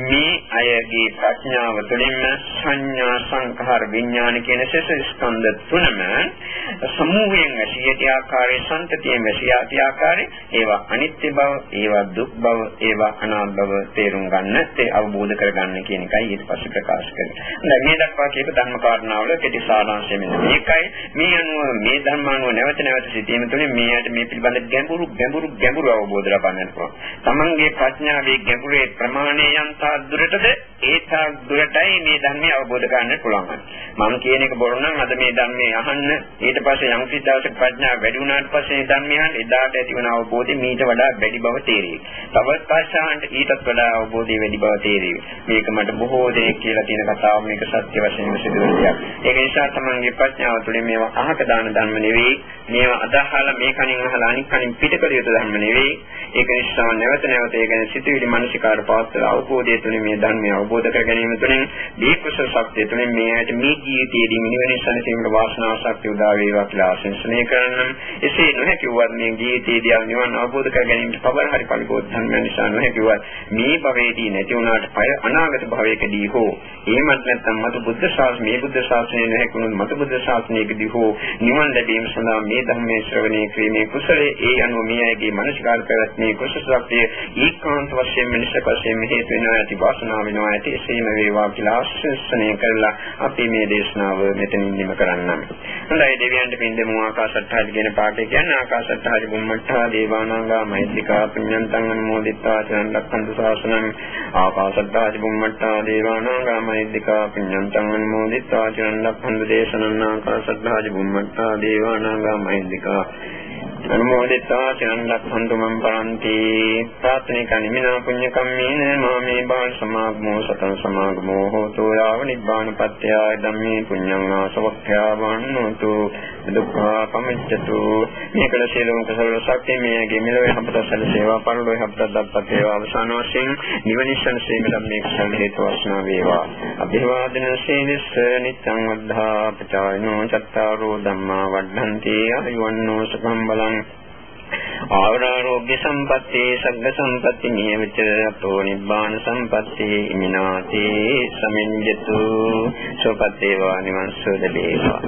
මේ අයගේ ප්‍රඥාව තුළින්ම සංඥා සංඛාර විඥාන කියන සෙස ස්කන්ධ තුනම සමූහයෙන් ඇසියටි ආකාරයේ සම්තතියෙන් ඇසියාටි ආකාරයේ ඒවා අනිත්‍ය බව, ඒවා දුක් බව, ඒවා අනාත්ම බව තේරුම් ගන්න, ඒ අවබෝධ කරගන්න කියන එකයි ඊට පස්සේ ප්‍රකාශ කරන්නේ. දැන් මේ දක්වා කියපු ධර්ම කාරණාවල කෙටි සාරාංශය මෙන්න මේකයි. මේ අනුව මේ ධර්මානුව නැවත නැවත සිටීම තුළින් මේකට මේ පිළිබඳ ගැඹුරු ගැඹුරු ගැඹුරු අවබෝධ ලබන්නට පුළුවන්. තමන්ගේ ප්‍රඥාවේ ගැඹුරේ ප්‍රමාණය යන්තා දුරටද ඒ තාක් දුරටයි මේ ධර්මය අවබෝධ කරගන්න පුළුවන්. මම කියන එක බොරු නම් අද මේ ධර්මයේ අහන්න ඊට පස්සේ යම් කිසි දවසක ප්‍රඥාව වැඩි වුණාට පස්සේ මේ ධර්මය අහන්න එදාට ඇතිවන අවබෝධය මීට වඩා වැඩි බව තේරෙයි. තවත් පස්සහන්ට ඊටත් වඩා අවබෝධය වැඩි බව තේරෙයි. මේක මට බොහෝ දෙනෙක් කියලා තියෙන කතාව මේක සත්‍ය වශයෙන්ම සිදු වෙන දෙයක්. ඒක නිසා තමන්ගේ ප්‍රඥාව තුළින් මේවා අහක දාන ධර්ම නෙවෙයි. මේවා අදහලා මේ කණින් අහලා අනික් කණින් පිටකල යුතු ධර්ම නෙවෙයි. ඒක නිසා නැවත නැවත ඒ ගැන සිතුවිලි මනසිකාර පවත්වලා අවබෝධය තුළින් මේ ධර්මය අවබෝධ කර ගැනීම තුළින් මේ කුසල ශක්තිය තුළින් මේ ඇයට මේ ජීවිතයේදී මිනිවෙන සැනසීමට වාසනාව ශක්තිය උදා වේවා කියලා ආශිර්වාදනය කරනම් එසේ නොහැකි වුවත් මේ ජීවිතයේදී නිවන් අවබෝධ කර ගැනීමට පවර හරි පරිබෝධ ධර්ම නිසා නොහැකි වුවත් මේ භවයේදී නැති වුණාට පය අනාගත භවයකදී හෝ එහෙමත් නැත්නම් මතු බුද්ධ ශාසනය මේ බුද්ධ ශාසනය නැහැකුණු මතු බුද්ධ ශාසනයකදී හෝ නිවන් ලැබීම සඳහා මේ ධර්මයේ ශ්‍රවණය කිරීමේ කුසලයේ ඒ අනුව මේ අයගේ මනස්කාර පැවැත්මේ කුසලස්ත්‍ය ඒකාන්ත වශයෙන් මිනිසක වශයෙන් හේතු වෙනවා ඇති වාසනාව වෙනවා ඇති එසේම වේවා කියලා ආශිර්වාදනය කරලා අපි මේ දේශනාව මෙතනින් නිම කරන්නම්. හොඳයි දෙවියන්ට පින්දමු ආකාශත්හාදි කියන පාඩේ කියන්නේ ආකාශත්හාදි බුම්මත්තා දේවානාගා මෛත්‍රිකා පුඤ්ඤන්තං අනුමෝදිත්වා චරණ රක්ඛන්තු ශාසනං ආකාශත්හාදි බුම්මත්තා දේවානාගා මෛත්‍රිකා පුඤ්ඤන්තං අනුමෝදිත්වා. චරණ රක්ඛන්තු දේශනං ආකාශත්හාදි බුම්මත්තා දේවානාගා මෛත්‍රිකා අනුමෝදිතා චරණ රක්ඛන්තු මම් පරන්ති ප්‍රාර්ථනික නිමිනා පුඤ්ඤ කම්මේන මාමේ බාල සමාගමෝ සතං සමාගමෝ හෝතු. යාව නිබ්බාන පත්‍ය ධම්මේ පුඤ්ඤං ආසවක්ඛ්‍යා වන්නෝතු දුක්ඛා පමිච්ඡතු මේකල සියලුම කුසල ශක්තිය මේගේ මෙලොවේ හම්බත සැල සේවා පරලොවේ හම්බත දත්පත් වේවා අවසාන වශයෙන් නිවනිස්සන සීමෙන් මේ කුසල හේතු වස්නා වේවා. අභිවාදන සීලස්ස නිච්ඡං වද්ධා පචායනෝ චත්තාරෝ ධම්මා වඩ්ඩන්ති ආයුවන්නෝ සුඛං බලං ආවරාරෝග්‍ය සම්පatti සග්ග සම්පatti නියමිත අපෝ නිබ්බාන සම්පatti ඉමිනාති සමිඤ්ඤතු. සෝපත්තේවා නිවන් සෝද වේවා.